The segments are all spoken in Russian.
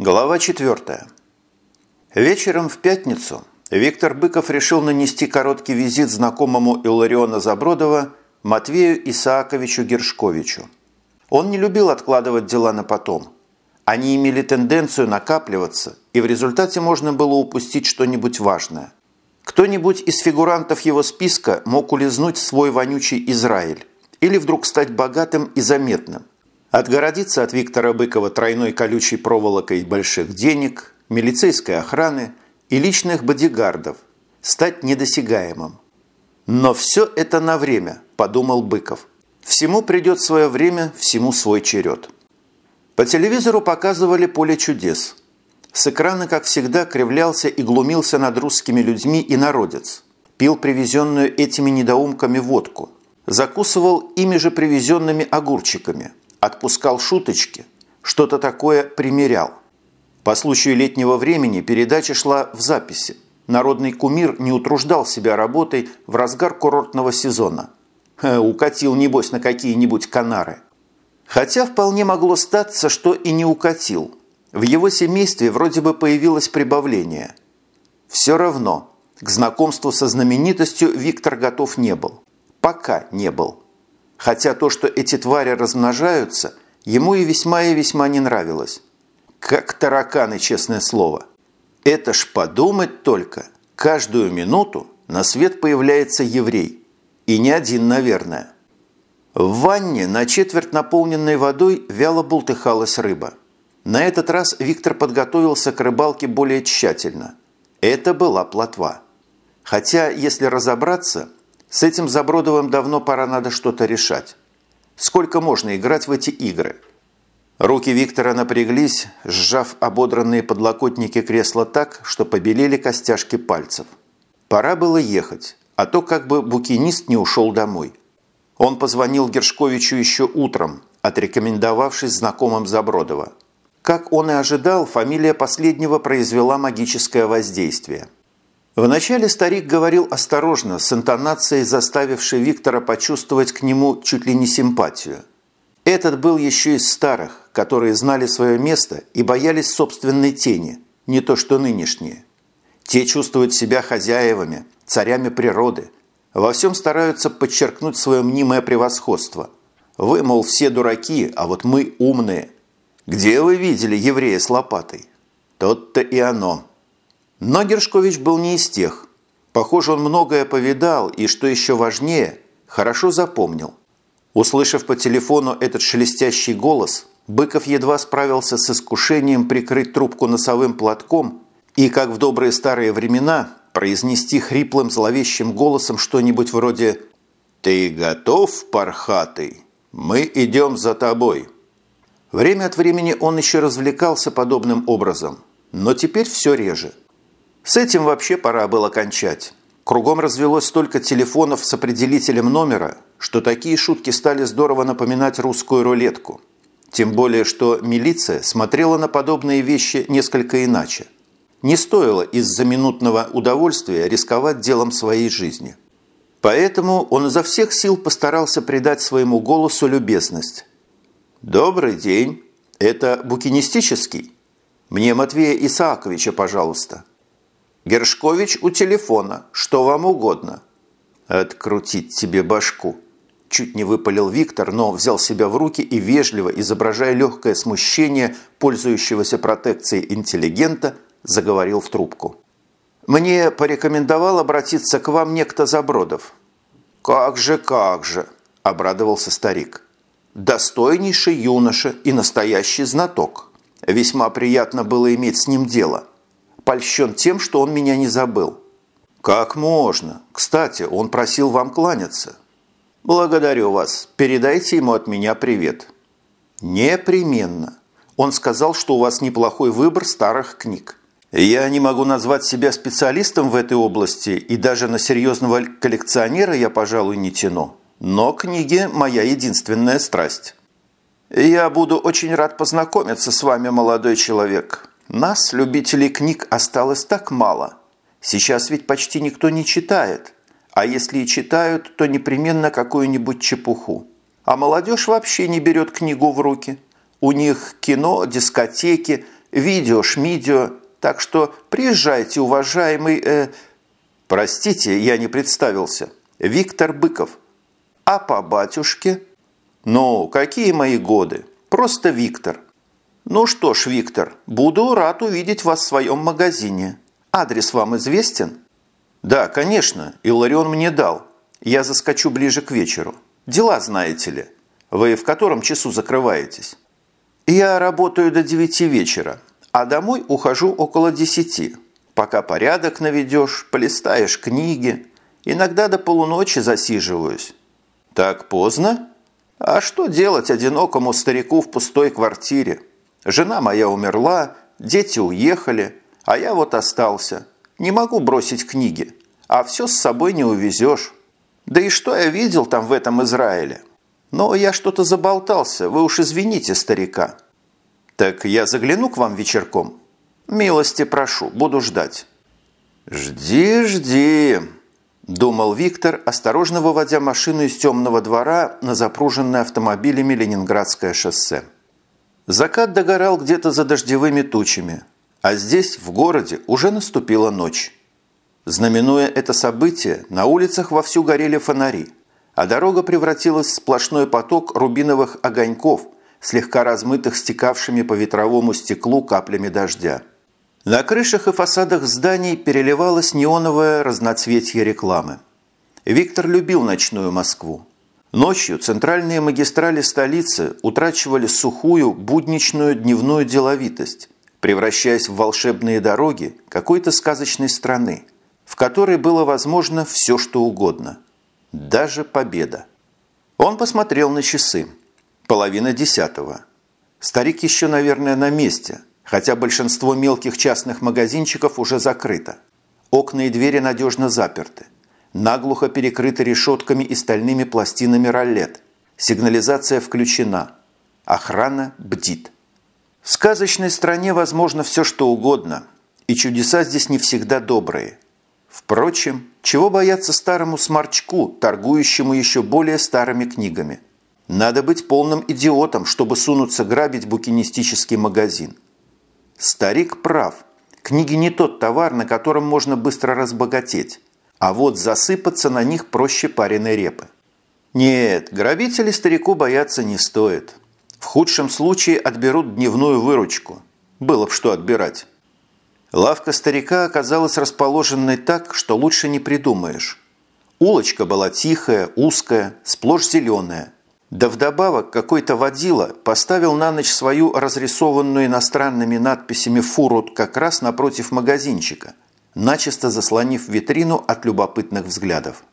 Глава 4. Вечером в пятницу Виктор Быков решил нанести короткий визит знакомому Иллариона Забродова Матвею Исааковичу Гершковичу. Он не любил откладывать дела на потом. Они имели тенденцию накапливаться, и в результате можно было упустить что-нибудь важное. Кто-нибудь из фигурантов его списка мог улизнуть в свой вонючий Израиль или вдруг стать богатым и заметным – Отгородиться от Виктора Быкова тройной колючей проволокой больших денег, милицейской охраны и личных бодигардов, стать недосягаемым. Но все это на время, подумал Быков. Всему придет свое время, всему свой черед. По телевизору показывали поле чудес. С экрана, как всегда, кривлялся и глумился над русскими людьми и народец. Пил привезенную этими недоумками водку. Закусывал ими же привезенными огурчиками – отпускал шуточки, что-то такое примерял. По случаю летнего времени передача шла в записи. Народный кумир не утруждал себя работой в разгар курортного сезона. Ха, укатил, небось, на какие-нибудь канары. Хотя вполне могло статься, что и не укатил. В его семействе вроде бы появилось прибавление. Все равно, к знакомству со знаменитостью Виктор готов не был. Пока не был хотя то, что эти твари размножаются, ему и весьма и весьма не нравилось. Как тараканы, честное слово. Это ж подумать только, каждую минуту на свет появляется еврей. И не один, наверное. В ванне на четверть наполненной водой вяло бултыхалась рыба. На этот раз Виктор подготовился к рыбалке более тщательно. Это была плотва. Хотя, если разобраться, с этим Забродовым давно пора надо что-то решать. Сколько можно играть в эти игры? Руки Виктора напряглись, сжав ободранные подлокотники кресла так, что побелели костяшки пальцев. Пора было ехать, а то как бы букинист не ушел домой. Он позвонил Гершковичу еще утром, отрекомендовавшись знакомым Забродова. Как он и ожидал, фамилия последнего произвела магическое воздействие – Вначале старик говорил осторожно, с интонацией, заставившей Виктора почувствовать к нему чуть ли не симпатию. Этот был еще из старых, которые знали свое место и боялись собственной тени, не то что нынешние. Те чувствуют себя хозяевами, царями природы, во всем стараются подчеркнуть свое мнимое превосходство. Вы, мол, все дураки, а вот мы умные. Где вы видели еврея с лопатой? Тот-то и оно. Но Гершкович был не из тех. Похоже, он многое повидал и, что еще важнее, хорошо запомнил. Услышав по телефону этот шелестящий голос, Быков едва справился с искушением прикрыть трубку носовым платком и, как в добрые старые времена, произнести хриплым зловещим голосом что-нибудь вроде «Ты готов, пархатый? Мы идем за тобой». Время от времени он еще развлекался подобным образом, но теперь все реже – с этим вообще пора было кончать. Кругом развелось столько телефонов с определителем номера, что такие шутки стали здорово напоминать русскую рулетку. Тем более, что милиция смотрела на подобные вещи несколько иначе. Не стоило из-за минутного удовольствия рисковать делом своей жизни. Поэтому он изо всех сил постарался придать своему голосу любезность. «Добрый день. Это букинистический? Мне Матвея Исааковича, пожалуйста». Гершкович у телефона. Что вам угодно?» «Открутить тебе башку!» Чуть не выпалил Виктор, но взял себя в руки и вежливо, изображая легкое смущение пользующегося протекцией интеллигента, заговорил в трубку. «Мне порекомендовал обратиться к вам некто Забродов». «Как же, как же!» – обрадовался старик. «Достойнейший юноша и настоящий знаток. Весьма приятно было иметь с ним дело» польщен тем, что он меня не забыл». «Как можно? Кстати, он просил вам кланяться». «Благодарю вас. Передайте ему от меня привет». «Непременно. Он сказал, что у вас неплохой выбор старых книг. Я не могу назвать себя специалистом в этой области, и даже на серьезного коллекционера я, пожалуй, не тяну. Но книги – моя единственная страсть». «Я буду очень рад познакомиться с вами, молодой человек. Нас, любителей книг, осталось так мало. Сейчас ведь почти никто не читает. А если и читают, то непременно какую-нибудь чепуху. А молодежь вообще не берет книгу в руки. У них кино, дискотеки, видео, шмидио, так что приезжайте, уважаемый... Э... Простите, я не представился. Виктор Быков. А по батюшке? Ну, какие мои годы? Просто Виктор. Ну что ж, Виктор, буду рад увидеть вас в своем магазине. Адрес вам известен? Да, конечно, Иларион мне дал. Я заскочу ближе к вечеру. Дела знаете ли. Вы в котором часу закрываетесь? Я работаю до девяти вечера, а домой ухожу около десяти. Пока порядок наведешь, полистаешь книги. Иногда до полуночи засиживаюсь. Так поздно? А что делать одинокому старику в пустой квартире? Жена моя умерла, дети уехали, а я вот остался. Не могу бросить книги, а все с собой не увезешь. Да и что я видел там в этом Израиле? Но я что-то заболтался, вы уж извините старика. Так я загляну к вам вечерком? Милости прошу, буду ждать. Жди, жди, думал Виктор, осторожно выводя машину из темного двора на запруженное автомобилями Ленинградское шоссе. Закат догорал где-то за дождевыми тучами, а здесь, в городе, уже наступила ночь. Знаменуя это событие, на улицах вовсю горели фонари, а дорога превратилась в сплошной поток рубиновых огоньков, слегка размытых стекавшими по ветровому стеклу каплями дождя. На крышах и фасадах зданий переливалось неоновое разноцветье рекламы. Виктор любил ночную Москву. Ночью центральные магистрали столицы утрачивали сухую, будничную дневную деловитость, превращаясь в волшебные дороги какой-то сказочной страны, в которой было возможно все, что угодно. Даже победа. Он посмотрел на часы. Половина десятого. Старик еще, наверное, на месте, хотя большинство мелких частных магазинчиков уже закрыто. Окна и двери надежно заперты наглухо перекрыты решетками и стальными пластинами ролет. Сигнализация включена. Охрана бдит. В сказочной стране возможно все, что угодно, и чудеса здесь не всегда добрые. Впрочем, чего бояться старому сморчку, торгующему еще более старыми книгами? Надо быть полным идиотом, чтобы сунуться грабить букинистический магазин. Старик прав. Книги не тот товар, на котором можно быстро разбогатеть. А вот засыпаться на них проще пареной репы. Нет, грабители старику бояться не стоит. В худшем случае отберут дневную выручку. Было б что отбирать. Лавка старика оказалась расположенной так, что лучше не придумаешь. Улочка была тихая, узкая, сплошь зеленая. Да вдобавок какой-то водила поставил на ночь свою разрисованную иностранными надписями фуру как раз напротив магазинчика – начисто заслонив витрину от любопытных взглядов.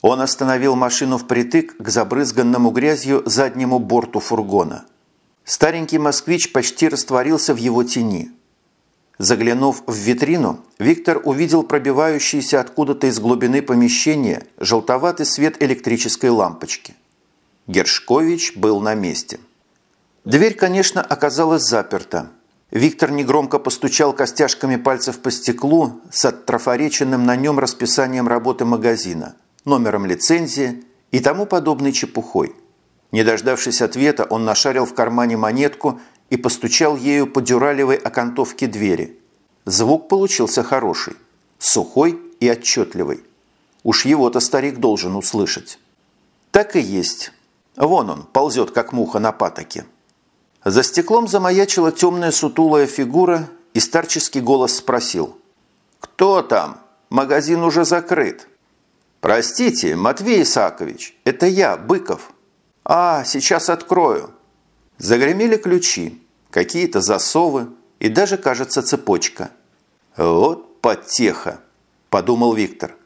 Он остановил машину впритык к забрызганному грязью заднему борту фургона. Старенький москвич почти растворился в его тени. Заглянув в витрину, Виктор увидел пробивающийся откуда-то из глубины помещения желтоватый свет электрической лампочки. Гершкович был на месте. Дверь, конечно, оказалась заперта – Виктор негромко постучал костяшками пальцев по стеклу с оттрафореченным на нем расписанием работы магазина, номером лицензии и тому подобной чепухой. Не дождавшись ответа, он нашарил в кармане монетку и постучал ею по дюралевой окантовке двери. Звук получился хороший, сухой и отчетливый. Уж его-то старик должен услышать. Так и есть. Вон он, ползет, как муха на патоке. За стеклом замаячила темная сутулая фигура, и старческий голос спросил. «Кто там? Магазин уже закрыт». «Простите, Матвей Исаакович, это я, Быков». «А, сейчас открою». Загремели ключи, какие-то засовы и даже, кажется, цепочка. «Вот потеха», – подумал Виктор.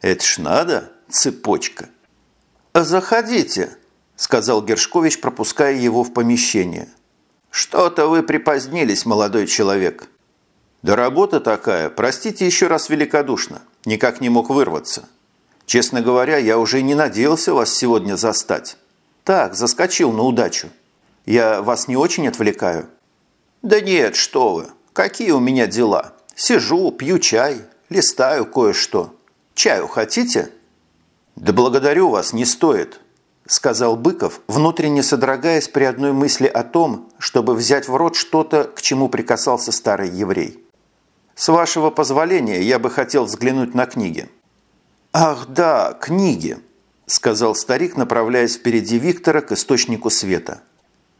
«Это ж надо, цепочка». «Заходите», – сказал Гершкович, пропуская его в помещение. «Что-то вы припозднились, молодой человек». «Да работа такая, простите еще раз великодушно, никак не мог вырваться. Честно говоря, я уже не надеялся вас сегодня застать. Так, заскочил на удачу. Я вас не очень отвлекаю?» «Да нет, что вы, какие у меня дела. Сижу, пью чай, листаю кое-что. Чаю хотите?» «Да благодарю вас, не стоит. – сказал Быков, внутренне содрогаясь при одной мысли о том, чтобы взять в рот что-то, к чему прикасался старый еврей. «С вашего позволения я бы хотел взглянуть на книги». «Ах да, книги», – сказал старик, направляясь впереди Виктора к источнику света.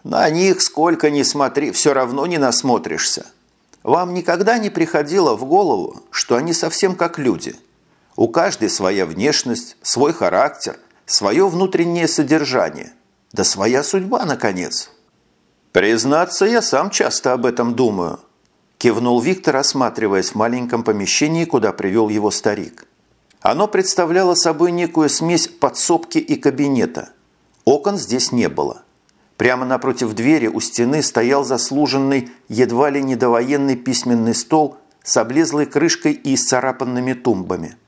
«На них сколько ни смотри, все равно не насмотришься. Вам никогда не приходило в голову, что они совсем как люди. У каждой своя внешность, свой характер, свое внутреннее содержание, да своя судьба, наконец. Признаться, я сам часто об этом думаю, кивнул Виктор, осматриваясь в маленьком помещении, куда привел его старик. Оно представляло собой некую смесь подсобки и кабинета. Окон здесь не было. Прямо напротив двери у стены стоял заслуженный, едва ли недовоенный письменный стол с облезлой крышкой и исцарапанными тумбами –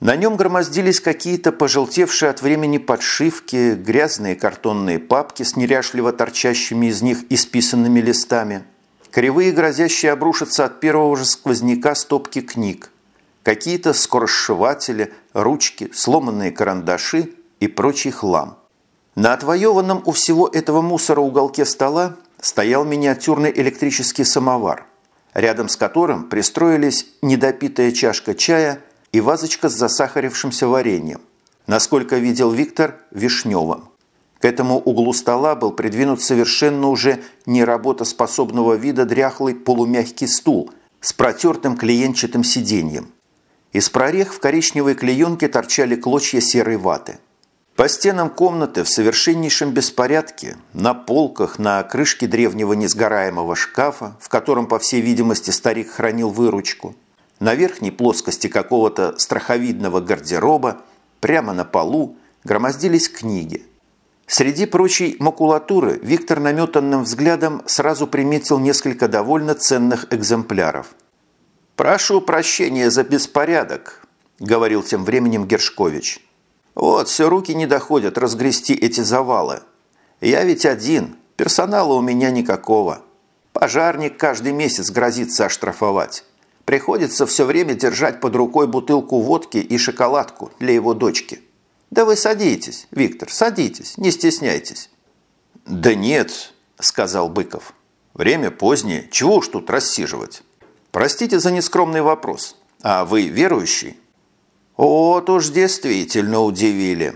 на нем громоздились какие-то пожелтевшие от времени подшивки, грязные картонные папки с неряшливо торчащими из них исписанными листами, кривые, грозящие обрушиться от первого же сквозняка стопки книг, какие-то скоросшиватели, ручки, сломанные карандаши и прочий хлам. На отвоеванном у всего этого мусора уголке стола стоял миниатюрный электрический самовар, рядом с которым пристроились недопитая чашка чая – и вазочка с засахарившимся вареньем. Насколько видел Виктор, вишневым. К этому углу стола был придвинут совершенно уже неработоспособного вида дряхлый полумягкий стул с протертым клеенчатым сиденьем. Из прорех в коричневой клеенке торчали клочья серой ваты. По стенам комнаты в совершеннейшем беспорядке, на полках, на крышке древнего несгораемого шкафа, в котором, по всей видимости, старик хранил выручку – на верхней плоскости какого-то страховидного гардероба, прямо на полу, громоздились книги. Среди прочей макулатуры Виктор наметанным взглядом сразу приметил несколько довольно ценных экземпляров. «Прошу прощения за беспорядок», – говорил тем временем Гершкович. «Вот, все руки не доходят разгрести эти завалы. Я ведь один, персонала у меня никакого. Пожарник каждый месяц грозится оштрафовать. Приходится все время держать под рукой бутылку водки и шоколадку для его дочки. Да вы садитесь, Виктор, садитесь, не стесняйтесь. Да нет, сказал Быков. Время позднее, чего уж тут рассиживать. Простите за нескромный вопрос. А вы верующий? Вот уж действительно удивили.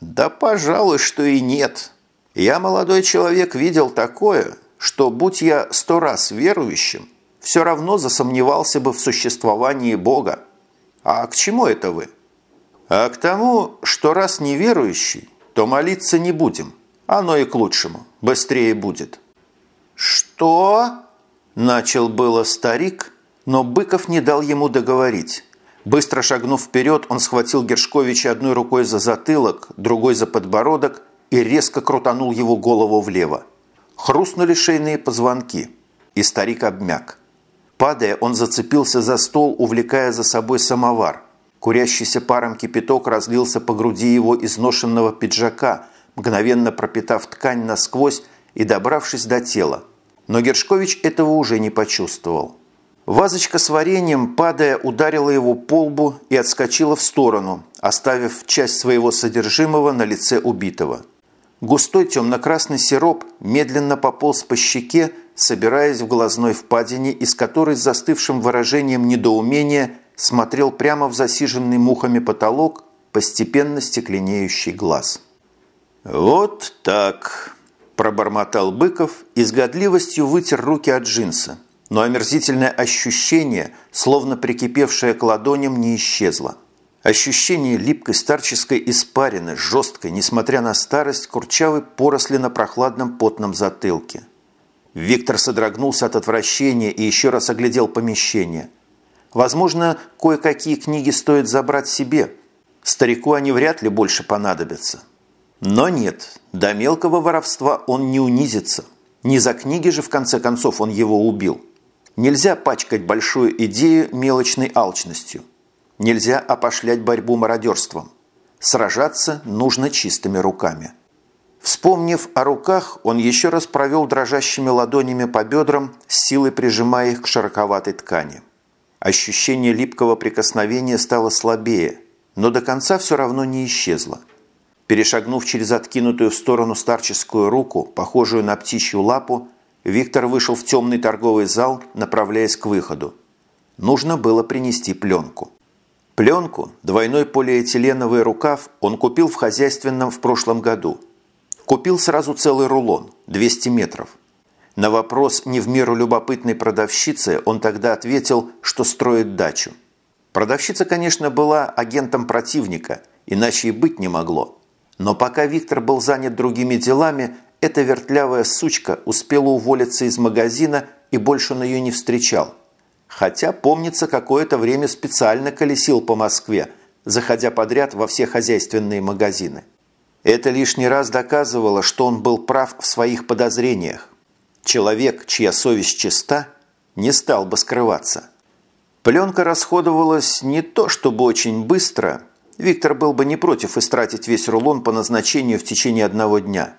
Да, пожалуй, что и нет. Я, молодой человек, видел такое, что, будь я сто раз верующим, все равно засомневался бы в существовании Бога. А к чему это вы? А к тому, что раз неверующий, то молиться не будем. Оно и к лучшему. Быстрее будет. Что? Начал было старик, но Быков не дал ему договорить. Быстро шагнув вперед, он схватил Гершковича одной рукой за затылок, другой за подбородок и резко крутанул его голову влево. Хрустнули шейные позвонки, и старик обмяк. Падая, он зацепился за стол, увлекая за собой самовар. Курящийся паром кипяток разлился по груди его изношенного пиджака, мгновенно пропитав ткань насквозь и добравшись до тела. Но Гершкович этого уже не почувствовал. Вазочка с вареньем, падая, ударила его по лбу и отскочила в сторону, оставив часть своего содержимого на лице убитого. Густой темно-красный сироп медленно пополз по щеке, собираясь в глазной впадине, из которой с застывшим выражением недоумения смотрел прямо в засиженный мухами потолок постепенно стекленеющий глаз. «Вот так!» – пробормотал Быков и с годливостью вытер руки от джинса. Но омерзительное ощущение, словно прикипевшее к ладоням, не исчезло. Ощущение липкой старческой испарины, жесткой, несмотря на старость, курчавой поросли на прохладном потном затылке. Виктор содрогнулся от отвращения и еще раз оглядел помещение. Возможно, кое-какие книги стоит забрать себе. Старику они вряд ли больше понадобятся. Но нет, до мелкого воровства он не унизится. Не за книги же, в конце концов, он его убил. Нельзя пачкать большую идею мелочной алчностью. Нельзя опошлять борьбу мародерством. Сражаться нужно чистыми руками. Вспомнив о руках, он еще раз провел дрожащими ладонями по бедрам, силой прижимая их к широковатой ткани. Ощущение липкого прикосновения стало слабее, но до конца все равно не исчезло. Перешагнув через откинутую в сторону старческую руку, похожую на птичью лапу, Виктор вышел в темный торговый зал, направляясь к выходу. Нужно было принести пленку. Пленку, двойной полиэтиленовый рукав, он купил в хозяйственном в прошлом году. Купил сразу целый рулон, 200 метров. На вопрос не в меру любопытной продавщицы он тогда ответил, что строит дачу. Продавщица, конечно, была агентом противника, иначе и быть не могло. Но пока Виктор был занят другими делами, эта вертлявая сучка успела уволиться из магазина и больше он ее не встречал. Хотя, помнится, какое-то время специально колесил по Москве, заходя подряд во все хозяйственные магазины. Это лишний раз доказывало, что он был прав в своих подозрениях. Человек, чья совесть чиста, не стал бы скрываться. Пленка расходовалась не то чтобы очень быстро. Виктор был бы не против истратить весь рулон по назначению в течение одного дня.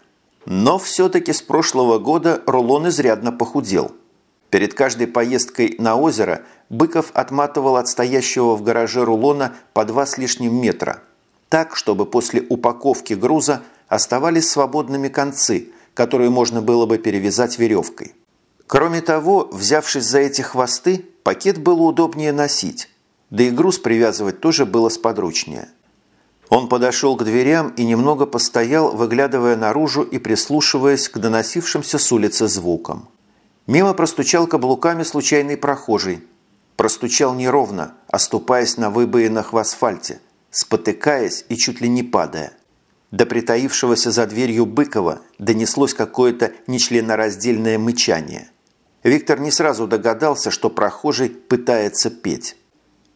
Но все-таки с прошлого года рулон изрядно похудел. Перед каждой поездкой на озеро Быков отматывал от стоящего в гараже рулона по два с лишним метра. Так, чтобы после упаковки груза оставались свободными концы, которые можно было бы перевязать веревкой. Кроме того, взявшись за эти хвосты, пакет было удобнее носить, да и груз привязывать тоже было сподручнее. Он подошел к дверям и немного постоял, выглядывая наружу и прислушиваясь к доносившимся с улицы звукам. Мимо простучал каблуками случайный прохожий. Простучал неровно, оступаясь на выбоинах в асфальте, спотыкаясь и чуть ли не падая. До притаившегося за дверью Быкова донеслось какое-то нечленораздельное мычание – Виктор не сразу догадался, что прохожий пытается петь.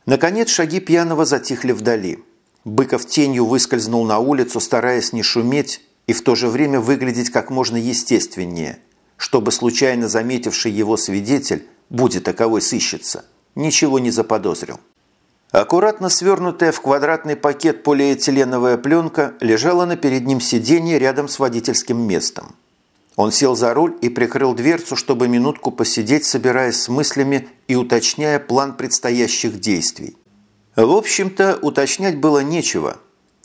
Наконец шаги пьяного затихли вдали. Быков тенью выскользнул на улицу, стараясь не шуметь и в то же время выглядеть как можно естественнее, чтобы случайно заметивший его свидетель, будет таковой сыщется, ничего не заподозрил. Аккуратно свернутая в квадратный пакет полиэтиленовая пленка лежала на переднем сиденье рядом с водительским местом. Он сел за руль и прикрыл дверцу, чтобы минутку посидеть, собираясь с мыслями и уточняя план предстоящих действий. В общем-то, уточнять было нечего.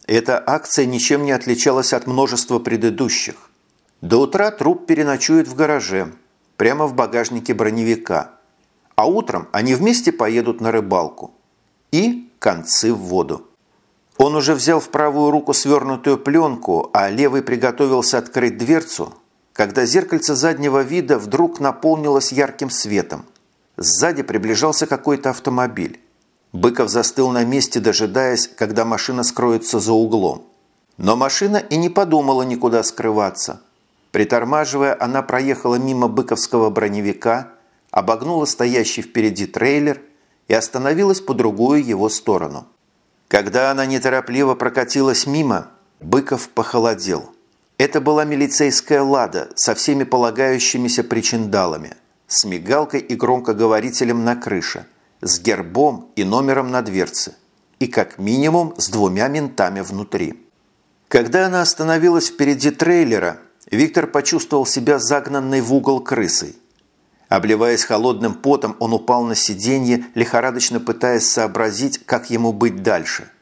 Эта акция ничем не отличалась от множества предыдущих. До утра труп переночует в гараже, прямо в багажнике броневика. А утром они вместе поедут на рыбалку. И концы в воду. Он уже взял в правую руку свернутую пленку, а левый приготовился открыть дверцу – когда зеркальце заднего вида вдруг наполнилось ярким светом. Сзади приближался какой-то автомобиль. Быков застыл на месте, дожидаясь, когда машина скроется за углом. Но машина и не подумала никуда скрываться. Притормаживая, она проехала мимо быковского броневика, обогнула стоящий впереди трейлер и остановилась по другую его сторону. Когда она неторопливо прокатилась мимо, Быков похолодел – это была милицейская «Лада» со всеми полагающимися причиндалами, с мигалкой и громкоговорителем на крыше, с гербом и номером на дверце и как минимум с двумя ментами внутри. Когда она остановилась впереди трейлера, Виктор почувствовал себя загнанной в угол крысой. Обливаясь холодным потом, он упал на сиденье, лихорадочно пытаясь сообразить, как ему быть дальше –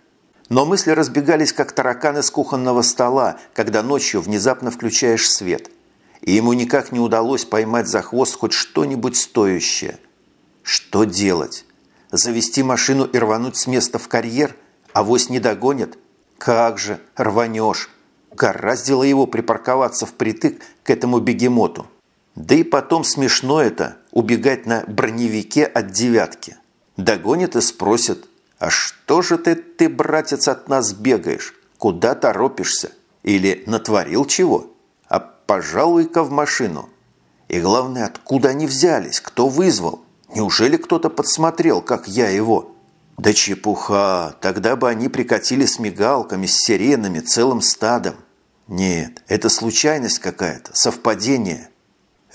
но мысли разбегались, как тараканы с кухонного стола, когда ночью внезапно включаешь свет. И ему никак не удалось поймать за хвост хоть что-нибудь стоящее. Что делать? Завести машину и рвануть с места в карьер? Авось не догонит? Как же, рванешь. Гораздило его припарковаться впритык к этому бегемоту. Да и потом смешно это, убегать на броневике от девятки. Догонит и спросит – «А что же ты, ты, братец, от нас бегаешь? Куда торопишься? Или натворил чего? А пожалуй-ка в машину. И главное, откуда они взялись? Кто вызвал? Неужели кто-то подсмотрел, как я его?» «Да чепуха! Тогда бы они прикатили с мигалками, с сиренами, целым стадом. Нет, это случайность какая-то, совпадение».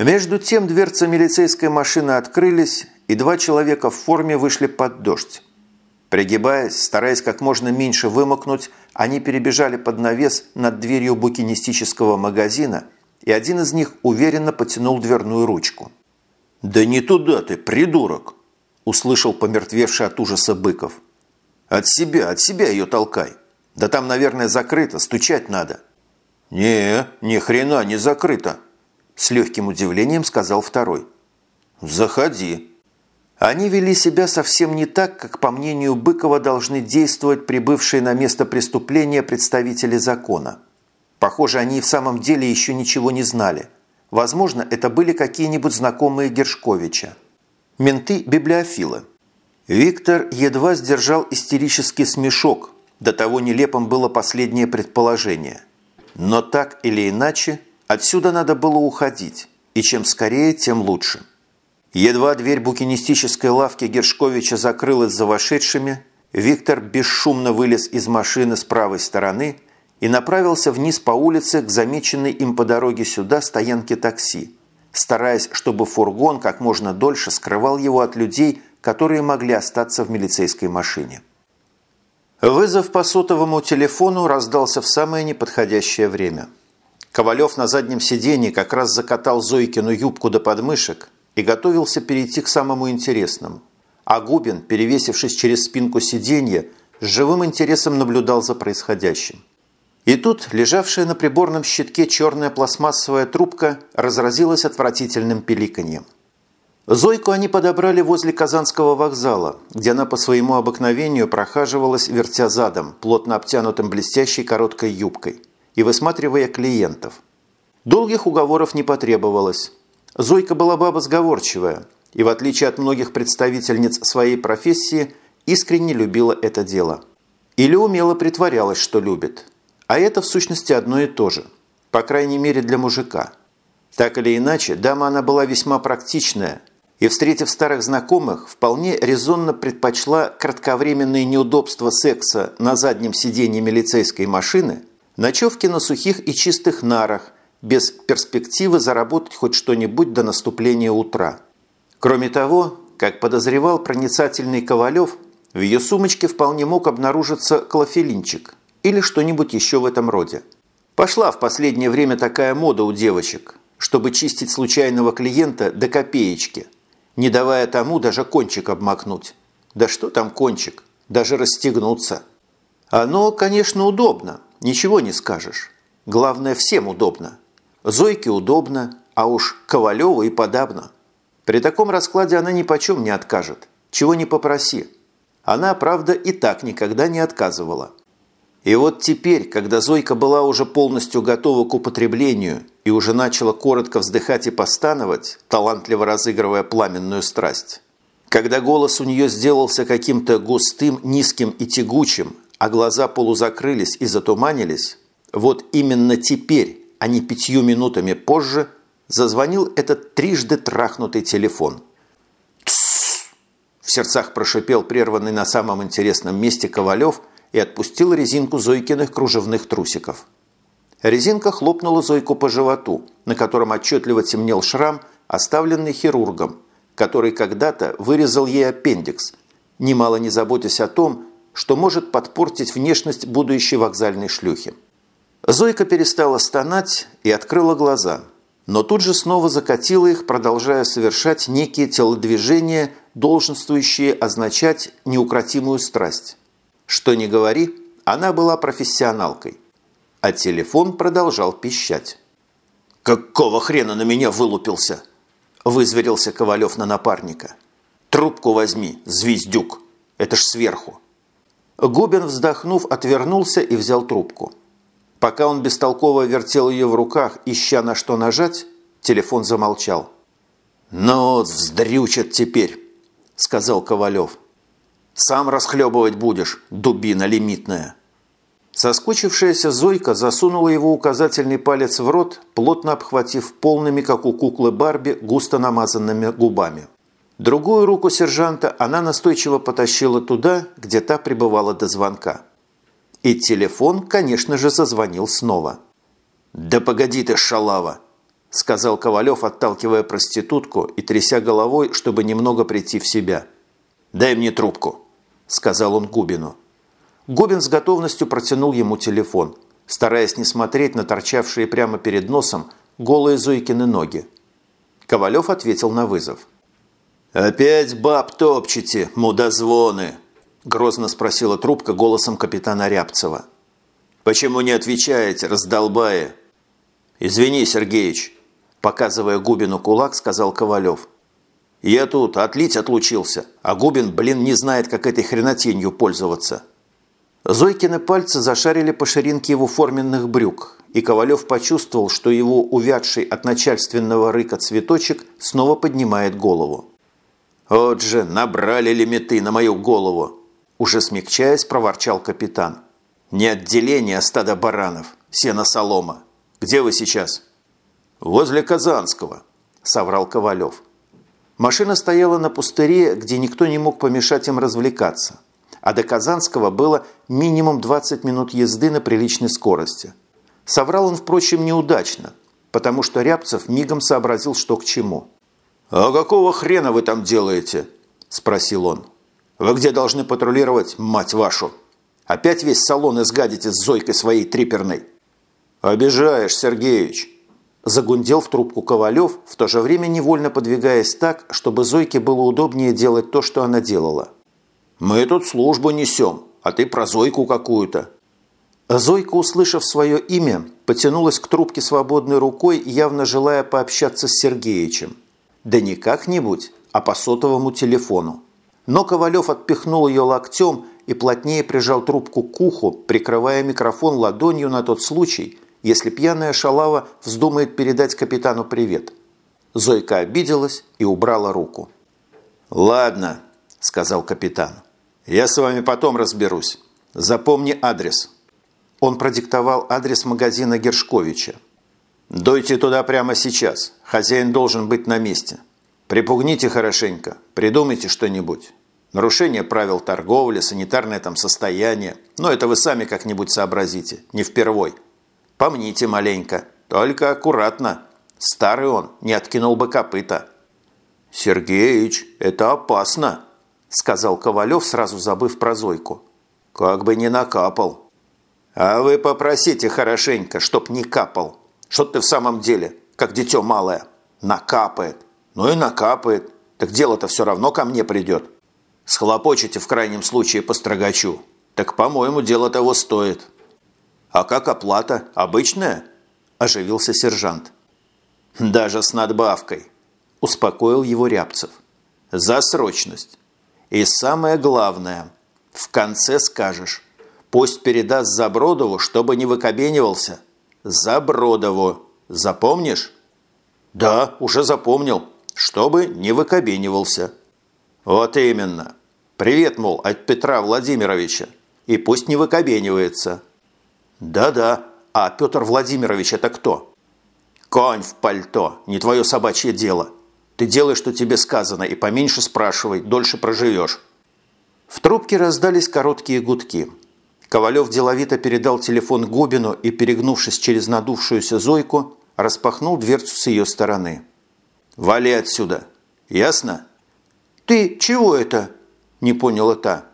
Между тем дверцы милицейской машины открылись, и два человека в форме вышли под дождь. Пригибаясь, стараясь как можно меньше вымокнуть, они перебежали под навес над дверью букинистического магазина, и один из них уверенно потянул дверную ручку. «Да не туда ты, придурок!» – услышал помертвевший от ужаса Быков. «От себя, от себя ее толкай! Да там, наверное, закрыто, стучать надо». «Не, ни хрена не закрыто», – с легким удивлением сказал второй. «Заходи». Они вели себя совсем не так, как, по мнению Быкова, должны действовать прибывшие на место преступления представители закона. Похоже, они и в самом деле еще ничего не знали. Возможно, это были какие-нибудь знакомые Гершковича. Менты-библиофилы. Виктор едва сдержал истерический смешок. До того нелепым было последнее предположение. Но так или иначе, отсюда надо было уходить. И чем скорее, тем лучше. Едва дверь букинистической лавки Гершковича закрылась за вошедшими, Виктор бесшумно вылез из машины с правой стороны и направился вниз по улице к замеченной им по дороге сюда стоянке такси, стараясь, чтобы фургон как можно дольше скрывал его от людей, которые могли остаться в милицейской машине. Вызов по сотовому телефону раздался в самое неподходящее время. Ковалев на заднем сиденье как раз закатал Зойкину юбку до подмышек и готовился перейти к самому интересному. А Губин, перевесившись через спинку сиденья, с живым интересом наблюдал за происходящим. И тут лежавшая на приборном щитке черная пластмассовая трубка разразилась отвратительным пиликаньем. Зойку они подобрали возле Казанского вокзала, где она по своему обыкновению прохаживалась, вертя задом, плотно обтянутым блестящей короткой юбкой, и высматривая клиентов. Долгих уговоров не потребовалось. Зойка была баба сговорчивая и, в отличие от многих представительниц своей профессии, искренне любила это дело. Или умело притворялась, что любит. А это в сущности одно и то же. По крайней мере для мужика. Так или иначе, дама она была весьма практичная и, встретив старых знакомых, вполне резонно предпочла кратковременные неудобства секса на заднем сиденье милицейской машины ночевки на сухих и чистых нарах – без перспективы заработать хоть что-нибудь до наступления утра. Кроме того, как подозревал проницательный Ковалев, в ее сумочке вполне мог обнаружиться клофелинчик или что-нибудь еще в этом роде. Пошла в последнее время такая мода у девочек, чтобы чистить случайного клиента до копеечки, не давая тому даже кончик обмакнуть. Да что там кончик, даже расстегнуться. Оно, конечно, удобно, ничего не скажешь. Главное, всем удобно. Зойке удобно, а уж Ковалеву и подавно. При таком раскладе она ни почем не откажет, чего не попроси. Она, правда, и так никогда не отказывала. И вот теперь, когда Зойка была уже полностью готова к употреблению и уже начала коротко вздыхать и постановать, талантливо разыгрывая пламенную страсть, когда голос у нее сделался каким-то густым, низким и тягучим, а глаза полузакрылись и затуманились, вот именно теперь а не пятью минутами позже, зазвонил этот трижды трахнутый телефон. «Тссс!» – в сердцах прошипел прерванный на самом интересном месте Ковалев и отпустил резинку Зойкиных кружевных трусиков. Резинка хлопнула Зойку по животу, на котором отчетливо темнел шрам, оставленный хирургом, который когда-то вырезал ей аппендикс, немало не заботясь о том, что может подпортить внешность будущей вокзальной шлюхи. Зойка перестала стонать и открыла глаза, но тут же снова закатила их, продолжая совершать некие телодвижения, долженствующие означать неукротимую страсть. Что ни говори, она была профессионалкой. А телефон продолжал пищать. «Какого хрена на меня вылупился?» – вызверился Ковалев на напарника. «Трубку возьми, звездюк, это ж сверху». Губин, вздохнув, отвернулся и взял трубку. Пока он бестолково вертел ее в руках, ища на что нажать, телефон замолчал. «Ну вздрючат теперь», – сказал Ковалев. «Сам расхлебывать будешь, дубина лимитная». Соскучившаяся Зойка засунула его указательный палец в рот, плотно обхватив полными, как у куклы Барби, густо намазанными губами. Другую руку сержанта она настойчиво потащила туда, где та пребывала до звонка. И телефон, конечно же, зазвонил снова. «Да погоди ты, шалава!» – сказал Ковалев, отталкивая проститутку и тряся головой, чтобы немного прийти в себя. «Дай мне трубку», – сказал он Губину. Губин с готовностью протянул ему телефон, стараясь не смотреть на торчавшие прямо перед носом голые Зойкины ноги. Ковалев ответил на вызов. «Опять баб топчете, мудозвоны!» – грозно спросила трубка голосом капитана Рябцева. «Почему не отвечаете, раздолбая?» «Извини, Сергеич», – показывая Губину кулак, сказал Ковалев. «Я тут отлить отлучился, а Губин, блин, не знает, как этой хренотенью пользоваться». Зойкины пальцы зашарили по ширинке его форменных брюк, и Ковалев почувствовал, что его увядший от начальственного рыка цветочек снова поднимает голову. «Вот же, набрали лимиты на мою голову!» Уже смягчаясь, проворчал капитан. «Не отделение, а стадо баранов. Сено-солома. Где вы сейчас?» «Возле Казанского», – соврал Ковалев. Машина стояла на пустыре, где никто не мог помешать им развлекаться – а до Казанского было минимум 20 минут езды на приличной скорости. Соврал он, впрочем, неудачно, потому что Рябцев мигом сообразил, что к чему. «А какого хрена вы там делаете?» – спросил он. «Вы где должны патрулировать, мать вашу? Опять весь салон изгадите с Зойкой своей триперной?» «Обижаешь, Сергеевич!» Загундел в трубку Ковалев, в то же время невольно подвигаясь так, чтобы Зойке было удобнее делать то, что она делала – «Мы тут службу несем, а ты про Зойку какую-то». Зойка, услышав свое имя, потянулась к трубке свободной рукой, явно желая пообщаться с Сергеичем. Да не как-нибудь, а по сотовому телефону. Но Ковалев отпихнул ее локтем и плотнее прижал трубку к уху, прикрывая микрофон ладонью на тот случай, если пьяная шалава вздумает передать капитану привет. Зойка обиделась и убрала руку. «Ладно», – сказал капитан. «Я с вами потом разберусь. Запомни адрес». Он продиктовал адрес магазина Гершковича. «Дойте туда прямо сейчас. Хозяин должен быть на месте. Припугните хорошенько. Придумайте что-нибудь. Нарушение правил торговли, санитарное там состояние. Но это вы сами как-нибудь сообразите. Не впервой. Помните маленько. Только аккуратно. Старый он, не откинул бы копыта». «Сергеич, это опасно!» сказал Ковалев, сразу забыв про Зойку. «Как бы не накапал». «А вы попросите хорошенько, чтоб не капал. Что ты в самом деле, как дитё малое, накапает. Ну и накапает. Так дело-то все равно ко мне придет. Схлопочете в крайнем случае по строгачу. Так, по-моему, дело того стоит». «А как оплата? Обычная?» – оживился сержант. «Даже с надбавкой», – успокоил его Рябцев. «За срочность. И самое главное, в конце скажешь, пусть передаст Забродову, чтобы не выкобенивался. Забродову. Запомнишь? Да, уже запомнил. Чтобы не выкобенивался. Вот именно. Привет, мол, от Петра Владимировича. И пусть не выкобенивается. Да-да, а Петр Владимирович это кто? Конь в пальто, не твое собачье дело. Ты делай, что тебе сказано, и поменьше спрашивай, дольше проживешь». В трубке раздались короткие гудки. Ковалев деловито передал телефон Губину и, перегнувшись через надувшуюся Зойку, распахнул дверцу с ее стороны. «Вали отсюда! Ясно?» «Ты чего это?» – не поняла та.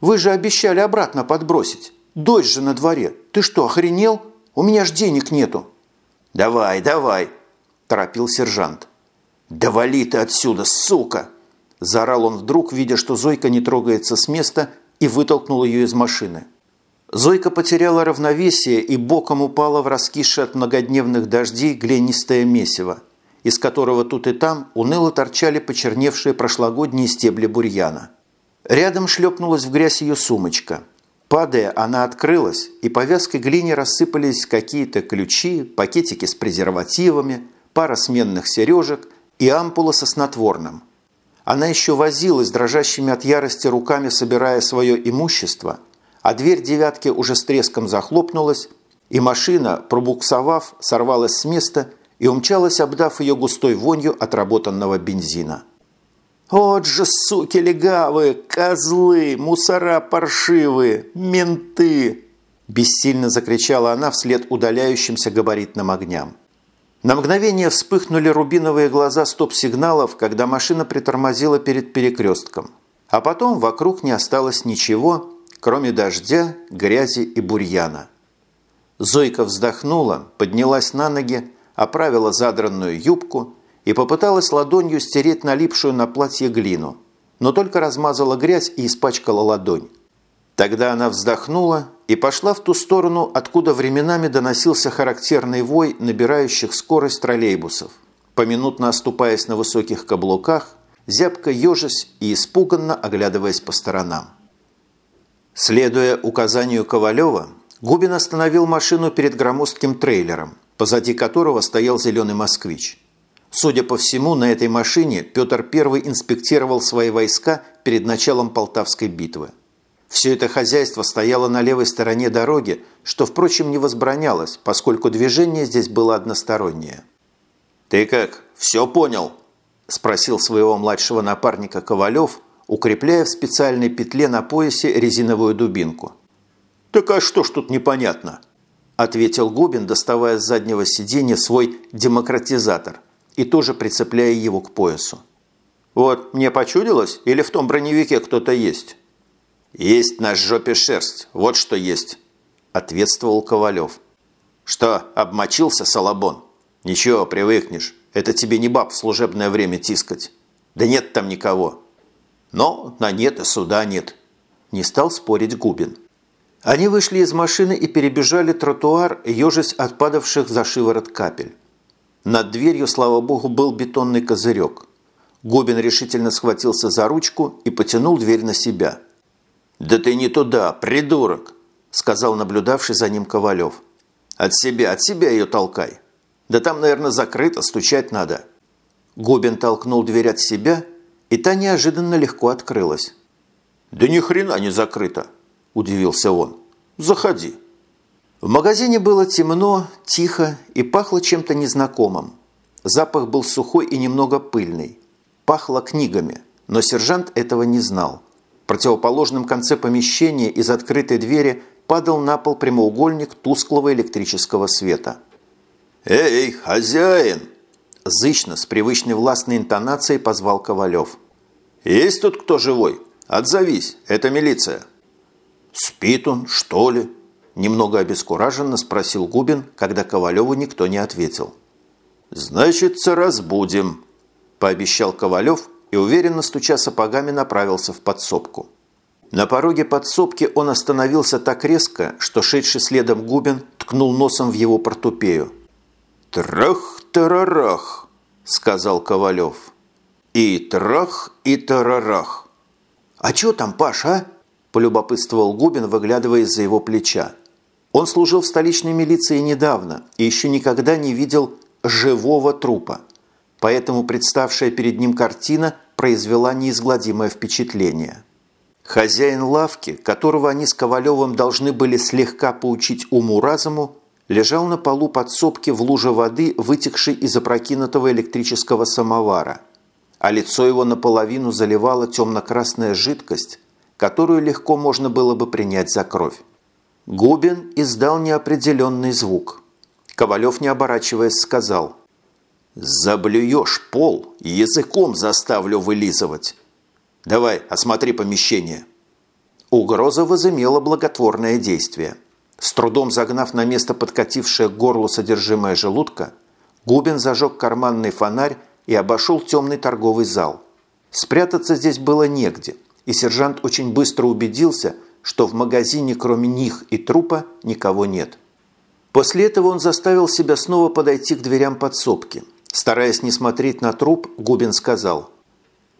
«Вы же обещали обратно подбросить. Дождь же на дворе. Ты что, охренел? У меня ж денег нету». «Давай, давай!» – торопил сержант. «Да вали ты отсюда, сука!» Заорал он вдруг, видя, что Зойка не трогается с места, и вытолкнул ее из машины. Зойка потеряла равновесие и боком упала в раскисшее от многодневных дождей глинистое месиво, из которого тут и там уныло торчали почерневшие прошлогодние стебли бурьяна. Рядом шлепнулась в грязь ее сумочка. Падая, она открылась, и по вязкой глине рассыпались какие-то ключи, пакетики с презервативами, пара сменных сережек и ампула со снотворным. Она еще возилась дрожащими от ярости руками, собирая свое имущество, а дверь девятки уже с треском захлопнулась, и машина, пробуксовав, сорвалась с места и умчалась, обдав ее густой вонью отработанного бензина. «Вот же, суки легавые, козлы, мусора паршивые, менты!» Бессильно закричала она вслед удаляющимся габаритным огням. На мгновение вспыхнули рубиновые глаза стоп-сигналов, когда машина притормозила перед перекрестком. А потом вокруг не осталось ничего, кроме дождя, грязи и бурьяна. Зойка вздохнула, поднялась на ноги, оправила задранную юбку и попыталась ладонью стереть налипшую на платье глину, но только размазала грязь и испачкала ладонь. Тогда она вздохнула и пошла в ту сторону, откуда временами доносился характерный вой набирающих скорость троллейбусов, поминутно оступаясь на высоких каблуках, зябко ежась и испуганно оглядываясь по сторонам. Следуя указанию Ковалева, Губин остановил машину перед громоздким трейлером, позади которого стоял зеленый москвич. Судя по всему, на этой машине Петр I инспектировал свои войска перед началом Полтавской битвы. Все это хозяйство стояло на левой стороне дороги, что, впрочем, не возбранялось, поскольку движение здесь было одностороннее. «Ты как, все понял?» – спросил своего младшего напарника Ковалев, укрепляя в специальной петле на поясе резиновую дубинку. «Так а что ж тут непонятно?» – ответил Губин, доставая с заднего сиденья свой демократизатор и тоже прицепляя его к поясу. «Вот, мне почудилось, или в том броневике кто-то есть?» «Есть на жопе шерсть, вот что есть», – ответствовал Ковалев. «Что, обмочился, Салабон? Ничего, привыкнешь. Это тебе не баб в служебное время тискать. Да нет там никого». Но на нет и суда нет. Не стал спорить Губин. Они вышли из машины и перебежали тротуар, ежась от падавших за шиворот капель. Над дверью, слава богу, был бетонный козырек. Губин решительно схватился за ручку и потянул дверь на себя – «Да ты не туда, придурок!» – сказал наблюдавший за ним Ковалев. «От себя, от себя ее толкай. Да там, наверное, закрыто, стучать надо». Губин толкнул дверь от себя, и та неожиданно легко открылась. «Да ни хрена не закрыто!» – удивился он. «Заходи». В магазине было темно, тихо и пахло чем-то незнакомым. Запах был сухой и немного пыльный. Пахло книгами, но сержант этого не знал. В противоположном конце помещения из открытой двери падал на пол прямоугольник тусклого электрического света. «Эй, хозяин!» Зычно, с привычной властной интонацией позвал Ковалев. «Есть тут кто живой? Отзовись, это милиция». «Спит он, что ли?» Немного обескураженно спросил Губин, когда Ковалеву никто не ответил. «Значится, разбудим», – пообещал Ковалев и, уверенно стуча сапогами, направился в подсобку. На пороге подсобки он остановился так резко, что шедший следом Губин ткнул носом в его портупею. «Трах-тарарах!» – сказал Ковалев. «И трах, и тарарах!» «А чё там, Паш, а?» – полюбопытствовал Губин, выглядывая из-за его плеча. Он служил в столичной милиции недавно и еще никогда не видел живого трупа. Поэтому представшая перед ним картина произвела неизгладимое впечатление. Хозяин лавки, которого они с Ковалевым должны были слегка поучить уму-разуму, лежал на полу подсобки в луже воды, вытекшей из опрокинутого электрического самовара, а лицо его наполовину заливала темно-красная жидкость, которую легко можно было бы принять за кровь. Губин издал неопределенный звук. Ковалев, не оборачиваясь, сказал – «Заблюешь пол, языком заставлю вылизывать. Давай, осмотри помещение». Угроза возымела благотворное действие. С трудом загнав на место подкатившее к горлу содержимое желудка, Губин зажег карманный фонарь и обошел темный торговый зал. Спрятаться здесь было негде, и сержант очень быстро убедился, что в магазине кроме них и трупа никого нет. После этого он заставил себя снова подойти к дверям подсобки – Стараясь не смотреть на труп, Губин сказал.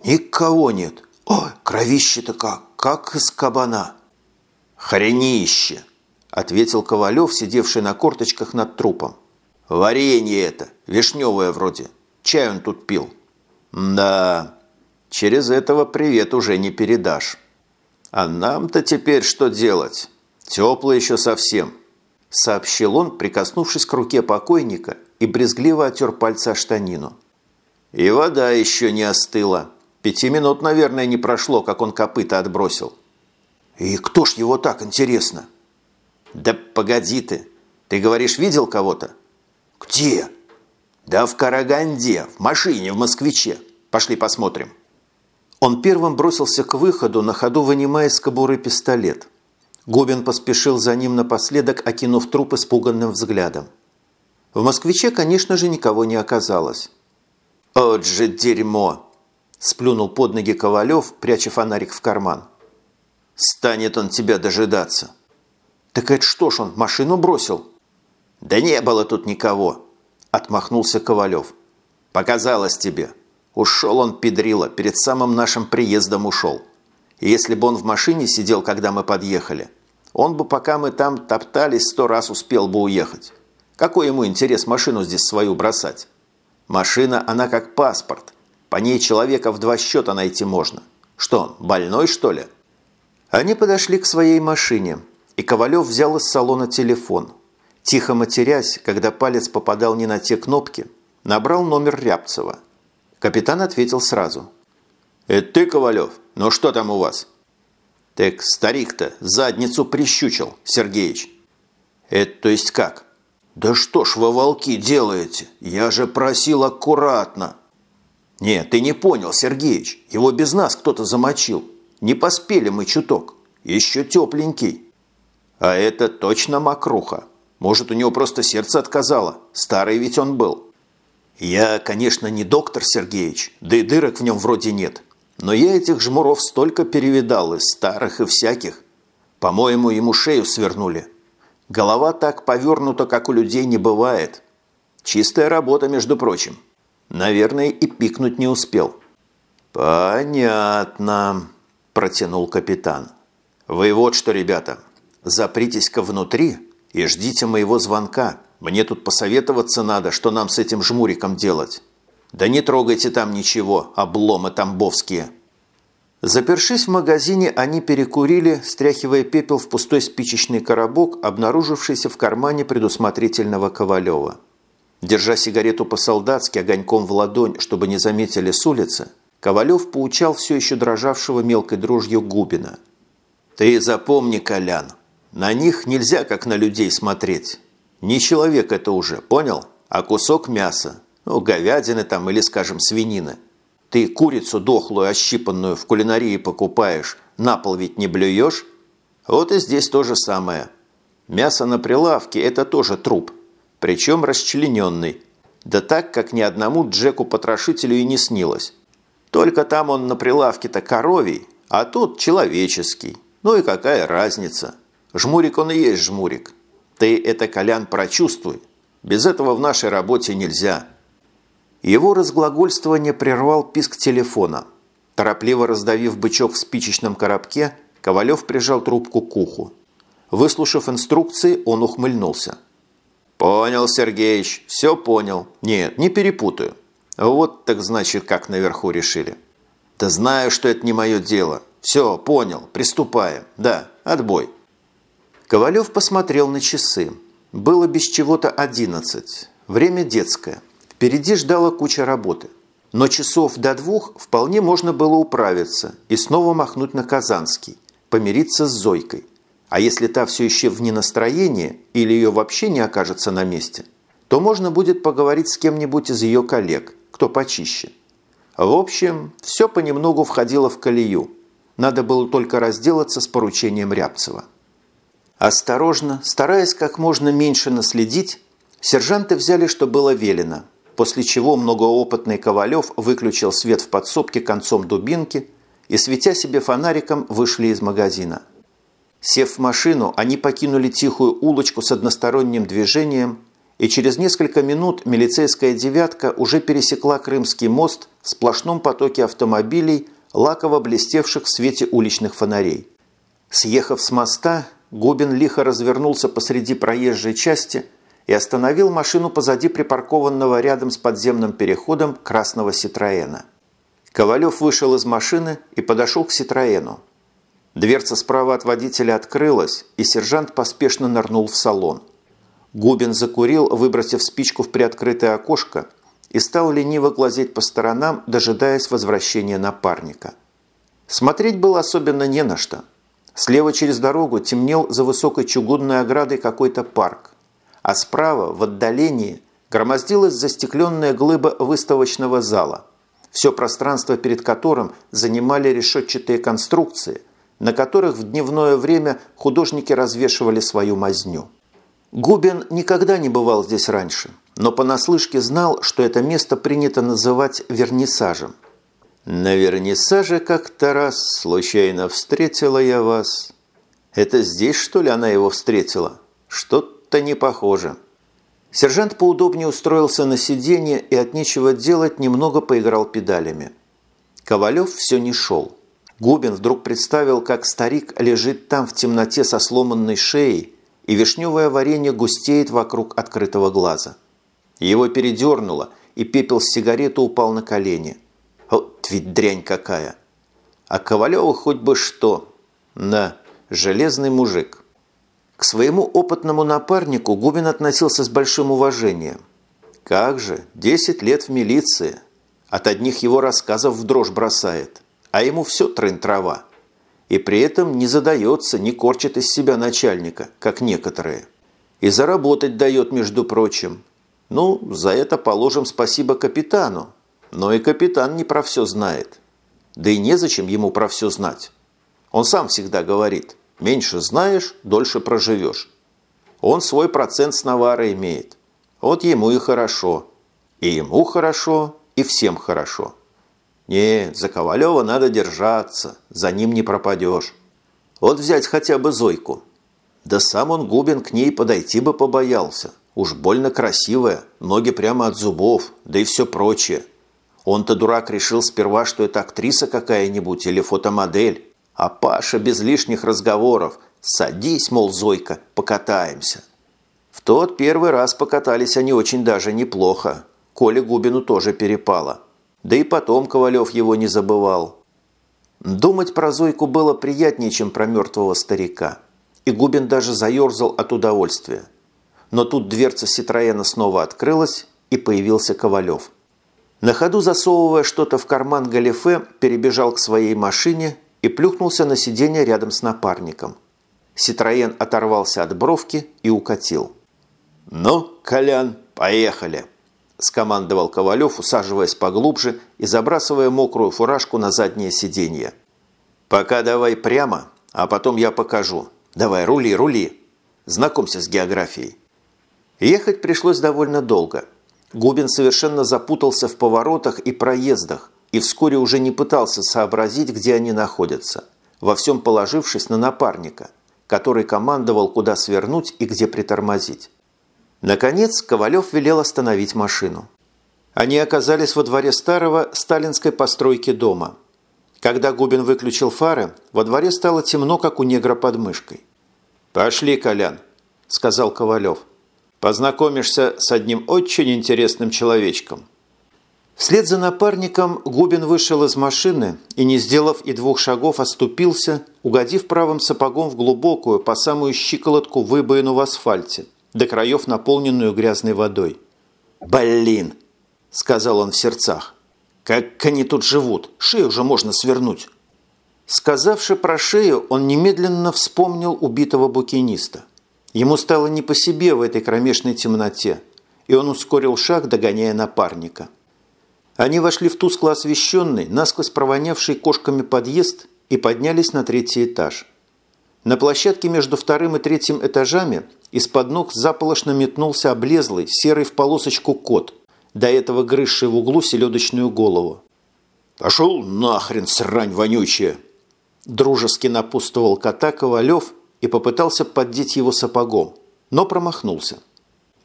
«Никого нет. Ой, кровище-то как, как из кабана». «Хренище!» – ответил Ковалев, сидевший на корточках над трупом. «Варенье это, вишневое вроде. Чай он тут пил». «Да, через этого привет уже не передашь. А нам-то теперь что делать? Тепло еще совсем», – сообщил он, прикоснувшись к руке покойника и брезгливо отер пальцы о штанину. И вода еще не остыла. Пяти минут, наверное, не прошло, как он копыта отбросил. И кто ж его так, интересно? Да погоди ты. Ты говоришь, видел кого-то? Где? Да в Караганде, в машине, в москвиче. Пошли посмотрим. Он первым бросился к выходу, на ходу вынимая из кобуры пистолет. Губин поспешил за ним напоследок, окинув труп испуганным взглядом. В «Москвиче», конечно же, никого не оказалось. «От же дерьмо!» – сплюнул под ноги Ковалев, пряча фонарик в карман. Станет он тебя дожидаться. Так это что ж он, машину бросил? Да не было тут никого, отмахнулся Ковалев. Показалось тебе. Ушел он, педрила, перед самым нашим приездом ушел. И если бы он в машине сидел, когда мы подъехали, он бы, пока мы там топтались, сто раз успел бы уехать. Какой ему интерес машину здесь свою бросать? Машина, она как паспорт. По ней человека в два счета найти можно. Что он, больной, что ли? Они подошли к своей машине, и Ковалев взял из салона телефон. Тихо матерясь, когда палец попадал не на те кнопки, набрал номер Рябцева. Капитан ответил сразу. «Это ты, Ковалев? Ну что там у вас?» «Так старик-то задницу прищучил, Сергеич». «Это то есть как?» «Да что ж вы, волки, делаете? Я же просил аккуратно!» «Нет, ты не понял, Сергеич. Его без нас кто-то замочил. Не поспели мы чуток. Еще тепленький». «А это точно мокруха. Может, у него просто сердце отказало. Старый ведь он был». «Я, конечно, не доктор, Сергеич, да и дырок в нем вроде нет. Но я этих жмуров столько перевидал, из старых и всяких. По-моему, ему шею свернули. Голова так повернута, как у людей не бывает. Чистая работа, между прочим. Наверное, и пикнуть не успел. «Понятно», – протянул капитан. «Вы вот что, ребята, запритесь-ка внутри и ждите моего звонка. Мне тут посоветоваться надо, что нам с этим жмуриком делать. Да не трогайте там ничего, обломы тамбовские». Запершись в магазине, они перекурили, стряхивая пепел в пустой спичечный коробок, обнаружившийся в кармане предусмотрительного Ковалева. Держа сигарету по-солдатски огоньком в ладонь, чтобы не заметили с улицы, Ковалев поучал все еще дрожавшего мелкой дрожью Губина. «Ты запомни, Колян, на них нельзя как на людей смотреть. Не человек это уже, понял? А кусок мяса, ну, говядины там или, скажем, свинины. Ты курицу дохлую, ощипанную в кулинарии покупаешь, на пол ведь не блюешь? Вот и здесь то же самое. Мясо на прилавке – это тоже труп, причем расчлененный. Да так, как ни одному Джеку-потрошителю и не снилось. Только там он на прилавке-то коровий, а тут человеческий. Ну и какая разница? Жмурик он и есть жмурик. Ты это, Колян, прочувствуй. Без этого в нашей работе нельзя. Его разглагольствование прервал писк телефона. Торопливо раздавив бычок в спичечном коробке, Ковалев прижал трубку к уху. Выслушав инструкции, он ухмыльнулся. «Понял, Сергеич, все понял. Нет, не перепутаю. Вот так значит, как наверху решили. Да знаю, что это не мое дело. Все, понял, приступаем. Да, отбой». Ковалев посмотрел на часы. Было без чего-то одиннадцать. Время детское. Впереди ждала куча работы. Но часов до двух вполне можно было управиться и снова махнуть на Казанский, помириться с Зойкой. А если та все еще в ненастроении или ее вообще не окажется на месте, то можно будет поговорить с кем-нибудь из ее коллег, кто почище. В общем, все понемногу входило в колею. Надо было только разделаться с поручением Рябцева. Осторожно, стараясь как можно меньше наследить, сержанты взяли, что было велено – после чего многоопытный Ковалев выключил свет в подсобке концом дубинки и, светя себе фонариком, вышли из магазина. Сев в машину, они покинули тихую улочку с односторонним движением, и через несколько минут милицейская «девятка» уже пересекла Крымский мост в сплошном потоке автомобилей, лаково блестевших в свете уличных фонарей. Съехав с моста, Губин лихо развернулся посреди проезжей части – и остановил машину позади припаркованного рядом с подземным переходом красного «Ситроена». Ковалев вышел из машины и подошел к «Ситроену». Дверца справа от водителя открылась, и сержант поспешно нырнул в салон. Губин закурил, выбросив спичку в приоткрытое окошко, и стал лениво глазеть по сторонам, дожидаясь возвращения напарника. Смотреть было особенно не на что. Слева через дорогу темнел за высокой чугунной оградой какой-то парк а справа, в отдалении, громоздилась застекленная глыба выставочного зала, все пространство перед которым занимали решетчатые конструкции, на которых в дневное время художники развешивали свою мазню. Губин никогда не бывал здесь раньше, но понаслышке знал, что это место принято называть вернисажем. На вернисаже как-то раз случайно встретила я вас. Это здесь, что ли, она его встретила? Что-то не похоже. Сержант поудобнее устроился на сиденье и от нечего делать немного поиграл педалями. Ковалев все не шел. Губин вдруг представил, как старик лежит там в темноте со сломанной шеей, и вишневое варенье густеет вокруг открытого глаза. Его передернуло, и пепел с сигареты упал на колени. Вот ведь дрянь какая! А Ковалеву хоть бы что. Да, железный мужик. К своему опытному напарнику Губин относился с большим уважением. Как же, 10 лет в милиции. От одних его рассказов в дрожь бросает. А ему все трын-трава. И при этом не задается, не корчит из себя начальника, как некоторые. И заработать дает, между прочим. Ну, за это положим спасибо капитану. Но и капитан не про все знает. Да и незачем ему про все знать. Он сам всегда говорит, меньше знаешь, дольше проживешь. Он свой процент с навара имеет. Вот ему и хорошо. И ему хорошо, и всем хорошо. Нет, за Ковалева надо держаться, за ним не пропадешь. Вот взять хотя бы Зойку. Да сам он Губин к ней подойти бы побоялся. Уж больно красивая, ноги прямо от зубов, да и все прочее. Он-то, дурак, решил сперва, что это актриса какая-нибудь или фотомодель. А Паша без лишних разговоров. Садись, мол, Зойка, покатаемся. В тот первый раз покатались они очень даже неплохо. Коле Губину тоже перепало. Да и потом Ковалев его не забывал. Думать про Зойку было приятнее, чем про мертвого старика. И Губин даже заерзал от удовольствия. Но тут дверца Ситроена снова открылась, и появился Ковалев. На ходу засовывая что-то в карман галифе, перебежал к своей машине и плюхнулся на сиденье рядом с напарником. Ситроен оторвался от бровки и укатил. «Ну, Колян, поехали!» – скомандовал Ковалев, усаживаясь поглубже и забрасывая мокрую фуражку на заднее сиденье. «Пока давай прямо, а потом я покажу. Давай, рули, рули. Знакомься с географией». Ехать пришлось довольно долго. Губин совершенно запутался в поворотах и проездах и вскоре уже не пытался сообразить, где они находятся, во всем положившись на напарника, который командовал, куда свернуть и где притормозить. Наконец, Ковалев велел остановить машину. Они оказались во дворе старого сталинской постройки дома. Когда Губин выключил фары, во дворе стало темно, как у негра под мышкой. «Пошли, Колян», – сказал Ковалев – Познакомишься с одним очень интересным человечком». Вслед за напарником Губин вышел из машины и, не сделав и двух шагов, оступился, угодив правым сапогом в глубокую, по самую щиколотку выбоину в асфальте, до краев наполненную грязной водой. «Блин!» – сказал он в сердцах. «Как они тут живут? Шею уже можно свернуть!» Сказавши про шею, он немедленно вспомнил убитого букиниста – Ему стало не по себе в этой кромешной темноте, и он ускорил шаг, догоняя напарника. Они вошли в тускло освещенный, насквозь провонявший кошками подъезд и поднялись на третий этаж. На площадке между вторым и третьим этажами из-под ног заполошно метнулся облезлый, серый в полосочку кот, до этого грызший в углу селедочную голову. «Пошел нахрен, срань вонючая!» Дружески напутствовал кота Ковалев – и попытался поддеть его сапогом, но промахнулся.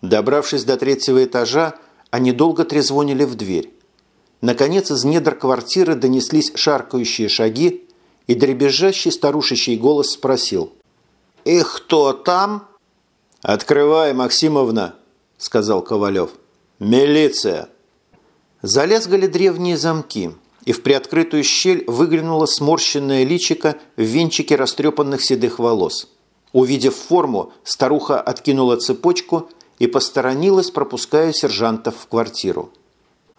Добравшись до третьего этажа, они долго трезвонили в дверь. Наконец из недр квартиры донеслись шаркающие шаги, и дребезжащий старушечий голос спросил. «И кто там?» «Открывай, Максимовна», – сказал Ковалев. «Милиция!» Залезгали древние замки – и в приоткрытую щель выглянуло сморщенное личико в венчике растрепанных седых волос. Увидев форму, старуха откинула цепочку и посторонилась, пропуская сержантов в квартиру.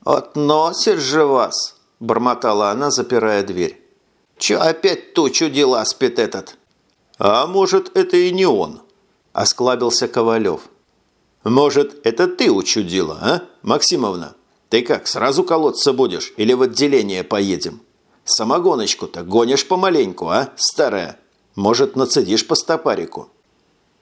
«Относит же вас!» – бормотала она, запирая дверь. «Че опять тучу дела спит этот?» «А может, это и не он?» – осклабился Ковалев. «Может, это ты учудила, а, Максимовна?» Ты как, сразу колоться будешь или в отделение поедем? Самогоночку-то гонишь помаленьку, а, старая? Может, нацедишь по стопарику?»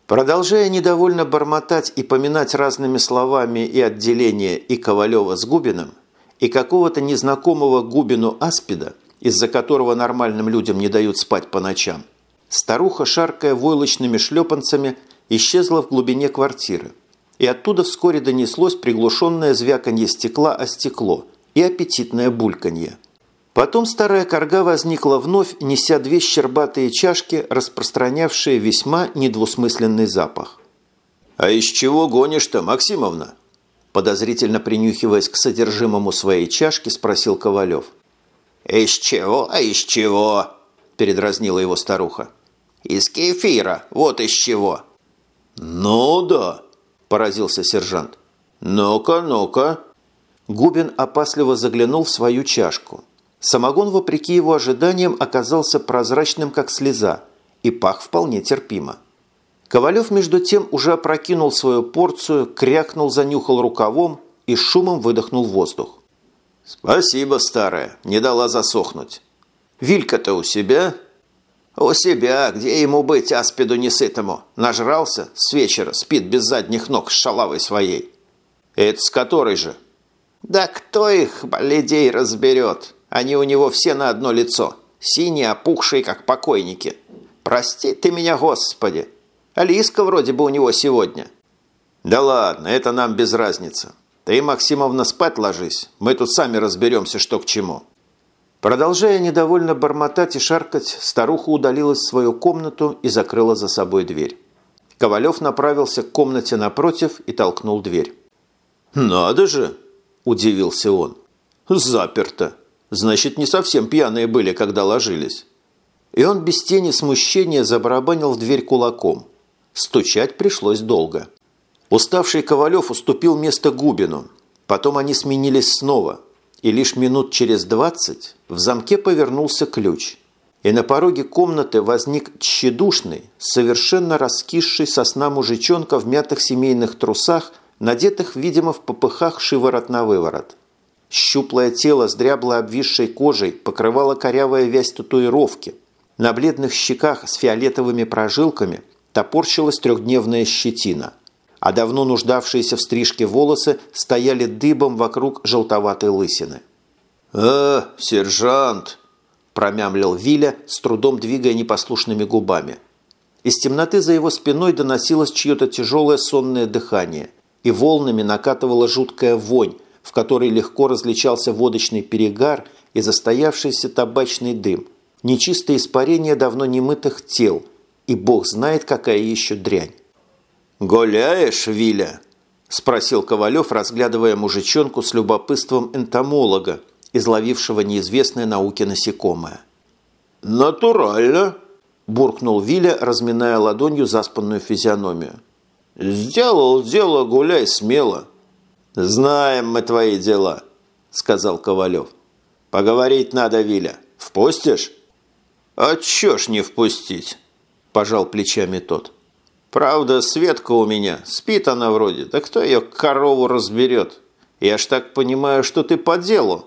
Продолжая недовольно бормотать и поминать разными словами и отделение, и Ковалева с Губиным, и какого-то незнакомого Губину аспида, из-за которого нормальным людям не дают спать по ночам, старуха, шаркая войлочными шлепанцами, исчезла в глубине квартиры. И оттуда вскоре донеслось приглушенное звяканье стекла о стекло и аппетитное бульканье. Потом старая корга возникла вновь, неся две щербатые чашки, распространявшие весьма недвусмысленный запах. «А из чего гонишь-то, Максимовна?» Подозрительно принюхиваясь к содержимому своей чашки, спросил Ковалев. «Из чего, а из чего?» – передразнила его старуха. «Из кефира, вот из чего». «Ну да», – поразился сержант. «Ну-ка, ну-ка». Губин опасливо заглянул в свою чашку. Самогон, вопреки его ожиданиям, оказался прозрачным, как слеза, и пах вполне терпимо. Ковалев, между тем, уже опрокинул свою порцию, крякнул, занюхал рукавом и шумом выдохнул воздух. «Спасибо, старая, не дала засохнуть. Вилька-то у себя?» «У себя, где ему быть, аспиду несытому? Нажрался, с вечера спит без задних ног с шалавой своей». «Это с которой же?» «Да кто их, людей, разберет? Они у него все на одно лицо, синие, опухшие, как покойники. Прости ты меня, Господи!» Алиска вроде бы у него сегодня». «Да ладно, это нам без разницы. Ты, Максимовна, спать ложись. Мы тут сами разберемся, что к чему». Продолжая недовольно бормотать и шаркать, старуха удалилась в свою комнату и закрыла за собой дверь. Ковалев направился к комнате напротив и толкнул дверь. «Надо же!» – удивился он. «Заперто. Значит, не совсем пьяные были, когда ложились». И он без тени смущения забарабанил в дверь кулаком – Стучать пришлось долго. Уставший Ковалев уступил место Губину. Потом они сменились снова. И лишь минут через двадцать в замке повернулся ключ. И на пороге комнаты возник тщедушный, совершенно раскисший сосна мужичонка в мятых семейных трусах, надетых, видимо, в попыхах шиворот на выворот. Щуплое тело с дрябло обвисшей кожей покрывало корявая вязь татуировки. На бледных щеках с фиолетовыми прожилками топорщилась трехдневная щетина, а давно нуждавшиеся в стрижке волосы стояли дыбом вокруг желтоватой лысины. «Э, сержант!» – промямлил Виля, с трудом двигая непослушными губами. Из темноты за его спиной доносилось чье-то тяжелое сонное дыхание, и волнами накатывала жуткая вонь, в которой легко различался водочный перегар и застоявшийся табачный дым, нечистое испарение давно немытых тел – и бог знает, какая еще дрянь. «Гуляешь, Виля?» – спросил Ковалев, разглядывая мужичонку с любопытством энтомолога, изловившего неизвестное науке насекомое. «Натурально!» – буркнул Виля, разминая ладонью заспанную физиономию. «Сделал дело, гуляй смело!» «Знаем мы твои дела», – сказал Ковалев. «Поговорить надо, Виля. Впустишь?» «А чё ж не впустить?» – пожал плечами тот. «Правда, Светка у меня, спит она вроде, да кто ее корову разберет? Я ж так понимаю, что ты по делу».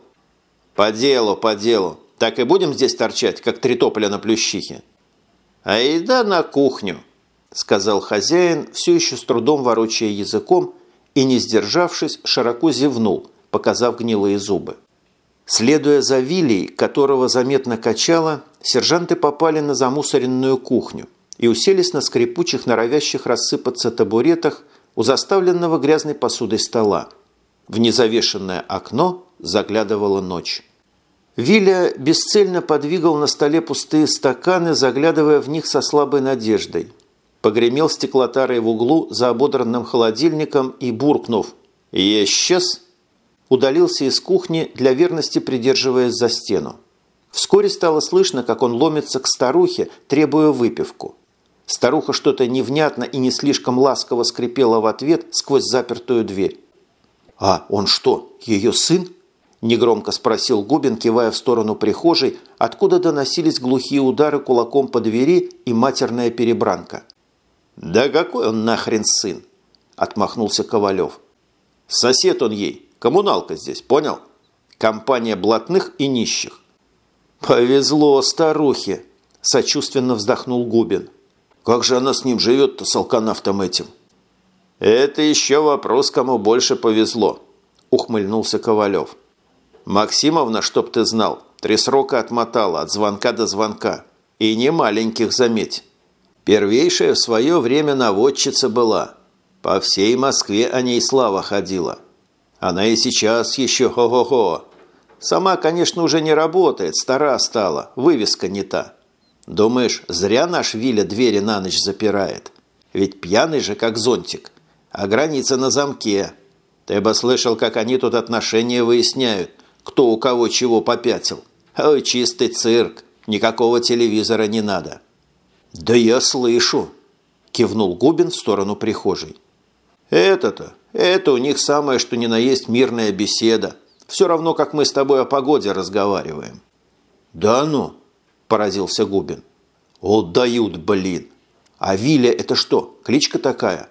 «По делу, по делу. Так и будем здесь торчать, как три тополя на плющихе?» «Айда на кухню», – сказал хозяин, все еще с трудом ворочая языком, и, не сдержавшись, широко зевнул, показав гнилые зубы. Следуя за Вилей, которого заметно качало, сержанты попали на замусоренную кухню и уселись на скрипучих, норовящих рассыпаться табуретах у заставленного грязной посудой стола. В незавешенное окно заглядывала ночь. Виля бесцельно подвигал на столе пустые стаканы, заглядывая в них со слабой надеждой. Погремел стеклотарой в углу за ободранным холодильником и, буркнув «Ещес!», удалился из кухни, для верности придерживаясь за стену. Вскоре стало слышно, как он ломится к старухе, требуя выпивку. Старуха что-то невнятно и не слишком ласково скрипела в ответ сквозь запертую дверь. «А он что, ее сын?» – негромко спросил Губин, кивая в сторону прихожей, откуда доносились глухие удары кулаком по двери и матерная перебранка. «Да какой он нахрен сын?» – отмахнулся Ковалев. «Сосед он ей, Коммуналка здесь, понял? Компания блатных и нищих. «Повезло старухе!» – сочувственно вздохнул Губин. «Как же она с ним живет-то, с алканавтом этим?» «Это еще вопрос, кому больше повезло», – ухмыльнулся Ковалев. Максимовна, чтоб ты знал, три срока отмотала от звонка до звонка. И не маленьких, заметь. Первейшая в свое время наводчица была. По всей Москве о ней слава ходила. Она и сейчас еще хо-хо-хо. Сама, конечно, уже не работает, стара стала, вывеска не та. Думаешь, зря наш Виля двери на ночь запирает? Ведь пьяный же, как зонтик. А граница на замке. Ты бы слышал, как они тут отношения выясняют, кто у кого чего попятил. Ой, чистый цирк, никакого телевизора не надо. «Да я слышу!» – кивнул Губин в сторону прихожей. «Это-то, это у них самое, что ни на есть мирная беседа. Все равно, как мы с тобой о погоде разговариваем». «Да ну!» – поразился Губин. «Вот дают, блин! А Виля это что, кличка такая?»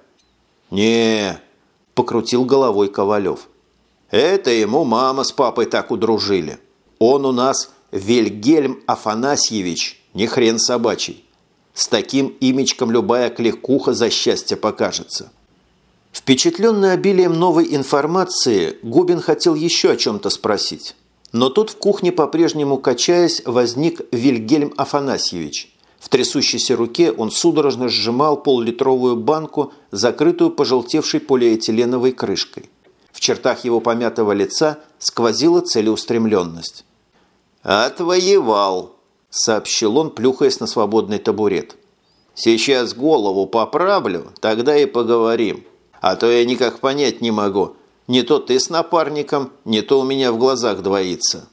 не покрутил головой Ковалев. «Это ему мама с папой так удружили. Он у нас Вильгельм Афанасьевич, не хрен собачий. С таким имечком любая кликуха за счастье покажется». Впечатленный обилием новой информации, Губин хотел еще о чем-то спросить. Но тут в кухне, по-прежнему качаясь, возник Вильгельм Афанасьевич. В трясущейся руке он судорожно сжимал поллитровую банку, закрытую пожелтевшей полиэтиленовой крышкой. В чертах его помятого лица сквозила целеустремленность. «Отвоевал», – сообщил он, плюхаясь на свободный табурет. «Сейчас голову поправлю, тогда и поговорим. А то я никак понять не могу. Не то ты с напарником, не то у меня в глазах двоится».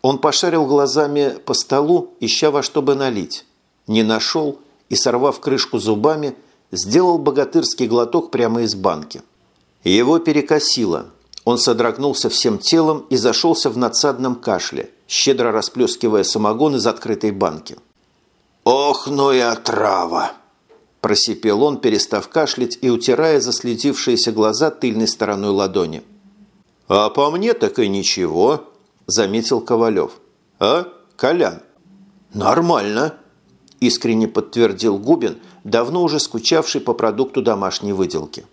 Он пошарил глазами по столу, ища во что бы налить. Не нашел и, сорвав крышку зубами, сделал богатырский глоток прямо из банки. Его перекосило. Он содрогнулся всем телом и зашелся в надсадном кашле, щедро расплескивая самогон из открытой банки. «Ох, ну и отрава!» Просипел он, перестав кашлять и утирая заслезившиеся глаза тыльной стороной ладони. «А по мне так и ничего», – заметил Ковалев. «А, Колян?» «Нормально», – искренне подтвердил Губин, давно уже скучавший по продукту домашней выделки.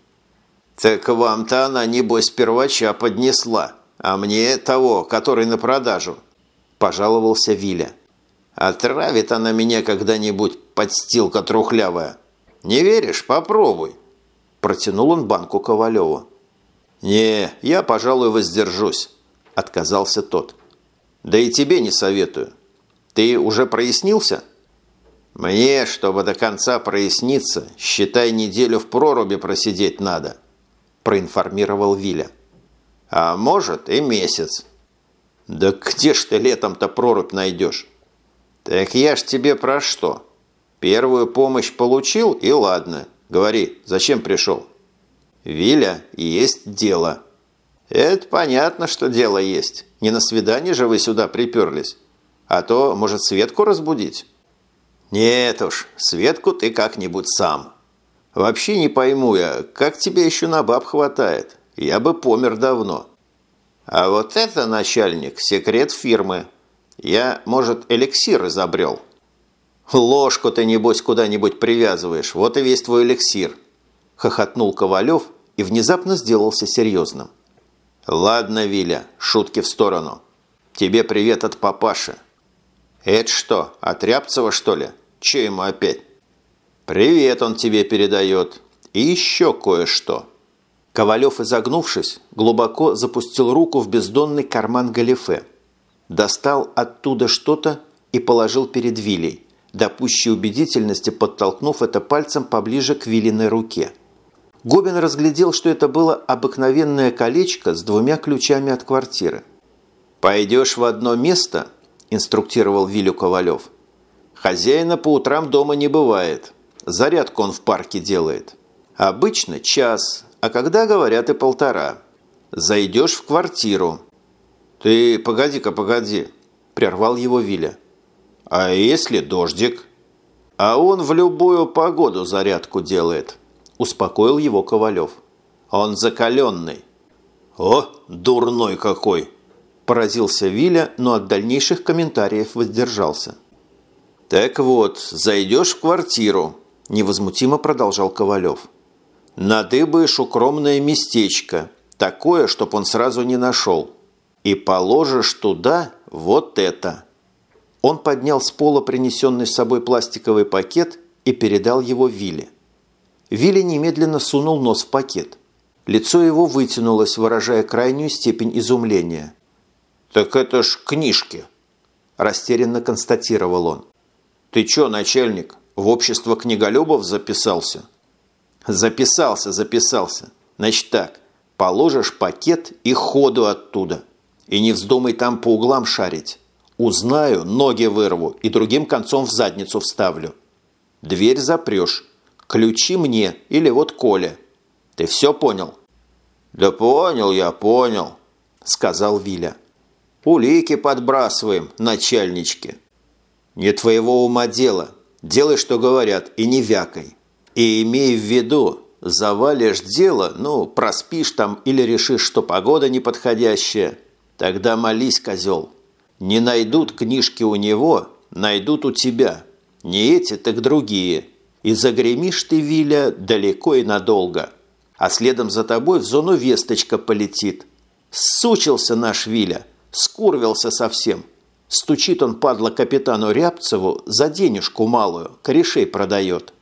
«Так вам-то она, небось, первача поднесла, а мне того, который на продажу», – пожаловался Виля. «Отравит она меня когда-нибудь, подстилка трухлявая». Не веришь? Попробуй. Протянул он банку Ковалеву. «Не, я, пожалуй, воздержусь», – отказался тот. «Да и тебе не советую. Ты уже прояснился?» «Мне, чтобы до конца проясниться, считай, неделю в проруби просидеть надо», – проинформировал Виля. «А может и месяц». «Да где ж ты летом-то прорубь найдешь?» «Так я ж тебе про что?» Первую помощь получил, и ладно. Говори, зачем пришел? Виля, есть дело. Это понятно, что дело есть. Не на свидание же вы сюда приперлись. А то, может, Светку разбудить? Нет уж, Светку ты как-нибудь сам. Вообще не пойму я, как тебе еще на баб хватает? Я бы помер давно. А вот это, начальник, секрет фирмы. Я, может, эликсир изобрел. «Ложку ты, небось, куда-нибудь привязываешь, вот и весь твой эликсир!» – хохотнул Ковалев и внезапно сделался серьезным. «Ладно, Виля, шутки в сторону. Тебе привет от папаши». «Это что, от Рябцева, что ли? Че ему опять?» «Привет он тебе передает. И еще кое-что». Ковалев, изогнувшись, глубоко запустил руку в бездонный карман галифе. Достал оттуда что-то и положил перед Вилей до пущей убедительности подтолкнув это пальцем поближе к Виллиной руке. Гобин разглядел, что это было обыкновенное колечко с двумя ключами от квартиры. «Пойдешь в одно место», – инструктировал Вилю Ковалев. «Хозяина по утрам дома не бывает. Зарядку он в парке делает. Обычно час, а когда говорят и полтора. Зайдешь в квартиру». «Ты погоди-ка, погоди», – прервал его Виля. А если дождик? А он в любую погоду зарядку делает, успокоил его Ковалев. Он закаленный. О, дурной какой! Поразился Виля, но от дальнейших комментариев воздержался. «Так вот, зайдешь в квартиру», – невозмутимо продолжал Ковалев. «Надыбаешь укромное местечко, такое, чтоб он сразу не нашел. И положишь туда вот это». Он поднял с пола принесенный с собой пластиковый пакет и передал его Вилле. Вилли немедленно сунул нос в пакет. Лицо его вытянулось, выражая крайнюю степень изумления. «Так это ж книжки!» – растерянно констатировал он. «Ты чё, начальник, в общество книголюбов записался?» «Записался, записался. Значит так, положишь пакет и ходу оттуда. И не вздумай там по углам шарить. Узнаю, ноги вырву и другим концом в задницу вставлю. Дверь запрешь. Ключи мне или вот Коля. Ты все понял?» «Да понял я, понял», – сказал Виля. «Улики подбрасываем, начальнички». «Не твоего ума дело. Делай, что говорят, и не вякай. И имей в виду, завалишь дело, ну, проспишь там или решишь, что погода неподходящая, тогда молись, козел. Не найдут книжки у него, найдут у тебя. Не эти, так другие. И загремишь ты, Виля, далеко и надолго. А следом за тобой в зону весточка полетит. Сучился наш Виля, скурвился совсем. Стучит он, падла, капитану Рябцеву за денежку малую, корешей продает.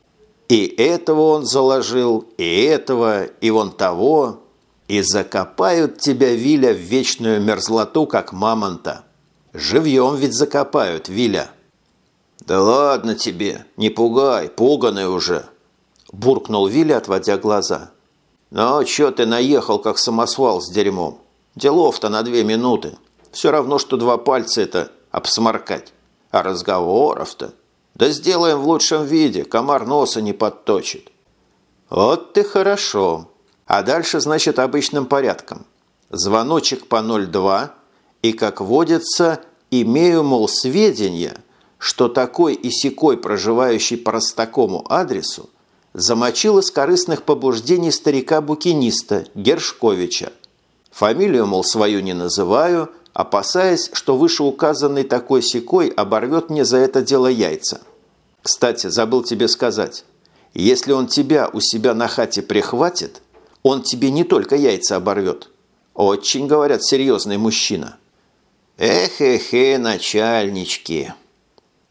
И этого он заложил, и этого, и вон того. И закопают тебя, Виля, в вечную мерзлоту, как мамонта. Живьем ведь закопают, Виля». «Да ладно тебе, не пугай, пуганый уже!» Буркнул Виля, отводя глаза. «Ну, чё ты наехал, как самосвал с дерьмом? Делов-то на две минуты. Все равно, что два пальца это обсморкать. А разговоров-то? Да сделаем в лучшем виде, комар носа не подточит». «Вот ты хорошо. А дальше, значит, обычным порядком. Звоночек по 02 и, как водится, имею, мол, сведения – что такой и сякой проживающий по Ростакому адресу замочил из корыстных побуждений старика-букиниста Гершковича. Фамилию, мол, свою не называю, опасаясь, что вышеуказанный такой секой оборвет мне за это дело яйца. Кстати, забыл тебе сказать, если он тебя у себя на хате прихватит, он тебе не только яйца оборвет. Очень, говорят, серьезный мужчина. Эх-эх-эх, начальнички!»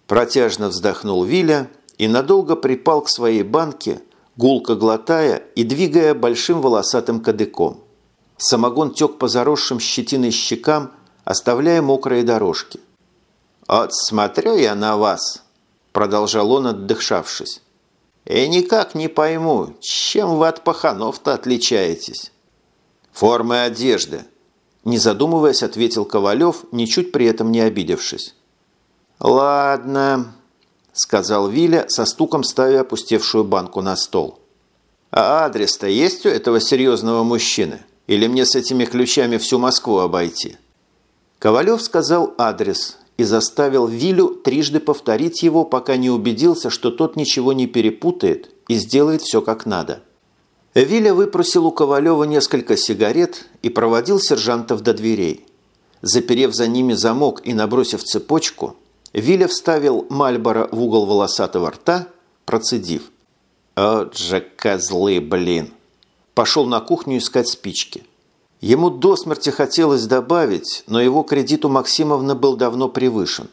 Протяжно вздохнул Виля и надолго припал к своей банке, гулко глотая и двигая большим волосатым кадыком. Самогон тек по заросшим щетиной щекам, оставляя мокрые дорожки. «Вот смотрю я на вас», – продолжал он, отдышавшись. «И никак не пойму, чем вы от паханов-то отличаетесь?» «Формы одежды», – не задумываясь, ответил Ковалев, ничуть при этом не обидевшись. «Ладно», – сказал Виля, со стуком ставя опустевшую банку на стол. «А адрес-то есть у этого серьезного мужчины? Или мне с этими ключами всю Москву обойти?» Ковалев сказал адрес и заставил Вилю трижды повторить его, пока не убедился, что тот ничего не перепутает и сделает все как надо. Виля выпросил у Ковалева несколько сигарет и проводил сержантов до дверей. Заперев за ними замок и набросив цепочку, Виля вставил Мальборо в угол волосатого рта, процедив. «От же козлы, блин!» Пошел на кухню искать спички. Ему до смерти хотелось добавить, но его кредит у Максимовны был давно превышен.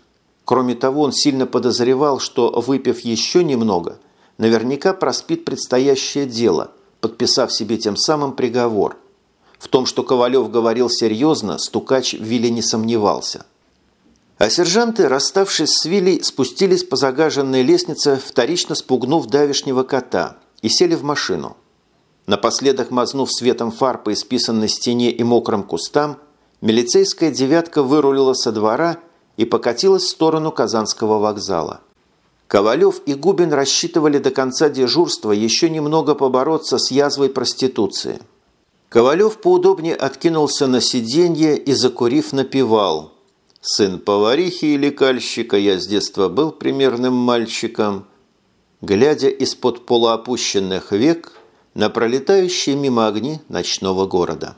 Кроме того, он сильно подозревал, что, выпив еще немного, наверняка проспит предстоящее дело, подписав себе тем самым приговор. В том, что Ковалев говорил серьезно, стукач Вилли не сомневался – а сержанты, расставшись с Вилли, спустились по загаженной лестнице, вторично спугнув давишнего кота, и сели в машину. Напоследок мазнув светом фар по исписанной стене и мокрым кустам, милицейская девятка вырулила со двора и покатилась в сторону Казанского вокзала. Ковалев и Губин рассчитывали до конца дежурства еще немного побороться с язвой проституции. Ковалев поудобнее откинулся на сиденье и, закурив, напевал – Сын поварихи и лекальщика, я с детства был примерным мальчиком, глядя из-под полуопущенных век на пролетающие мимо огни ночного города.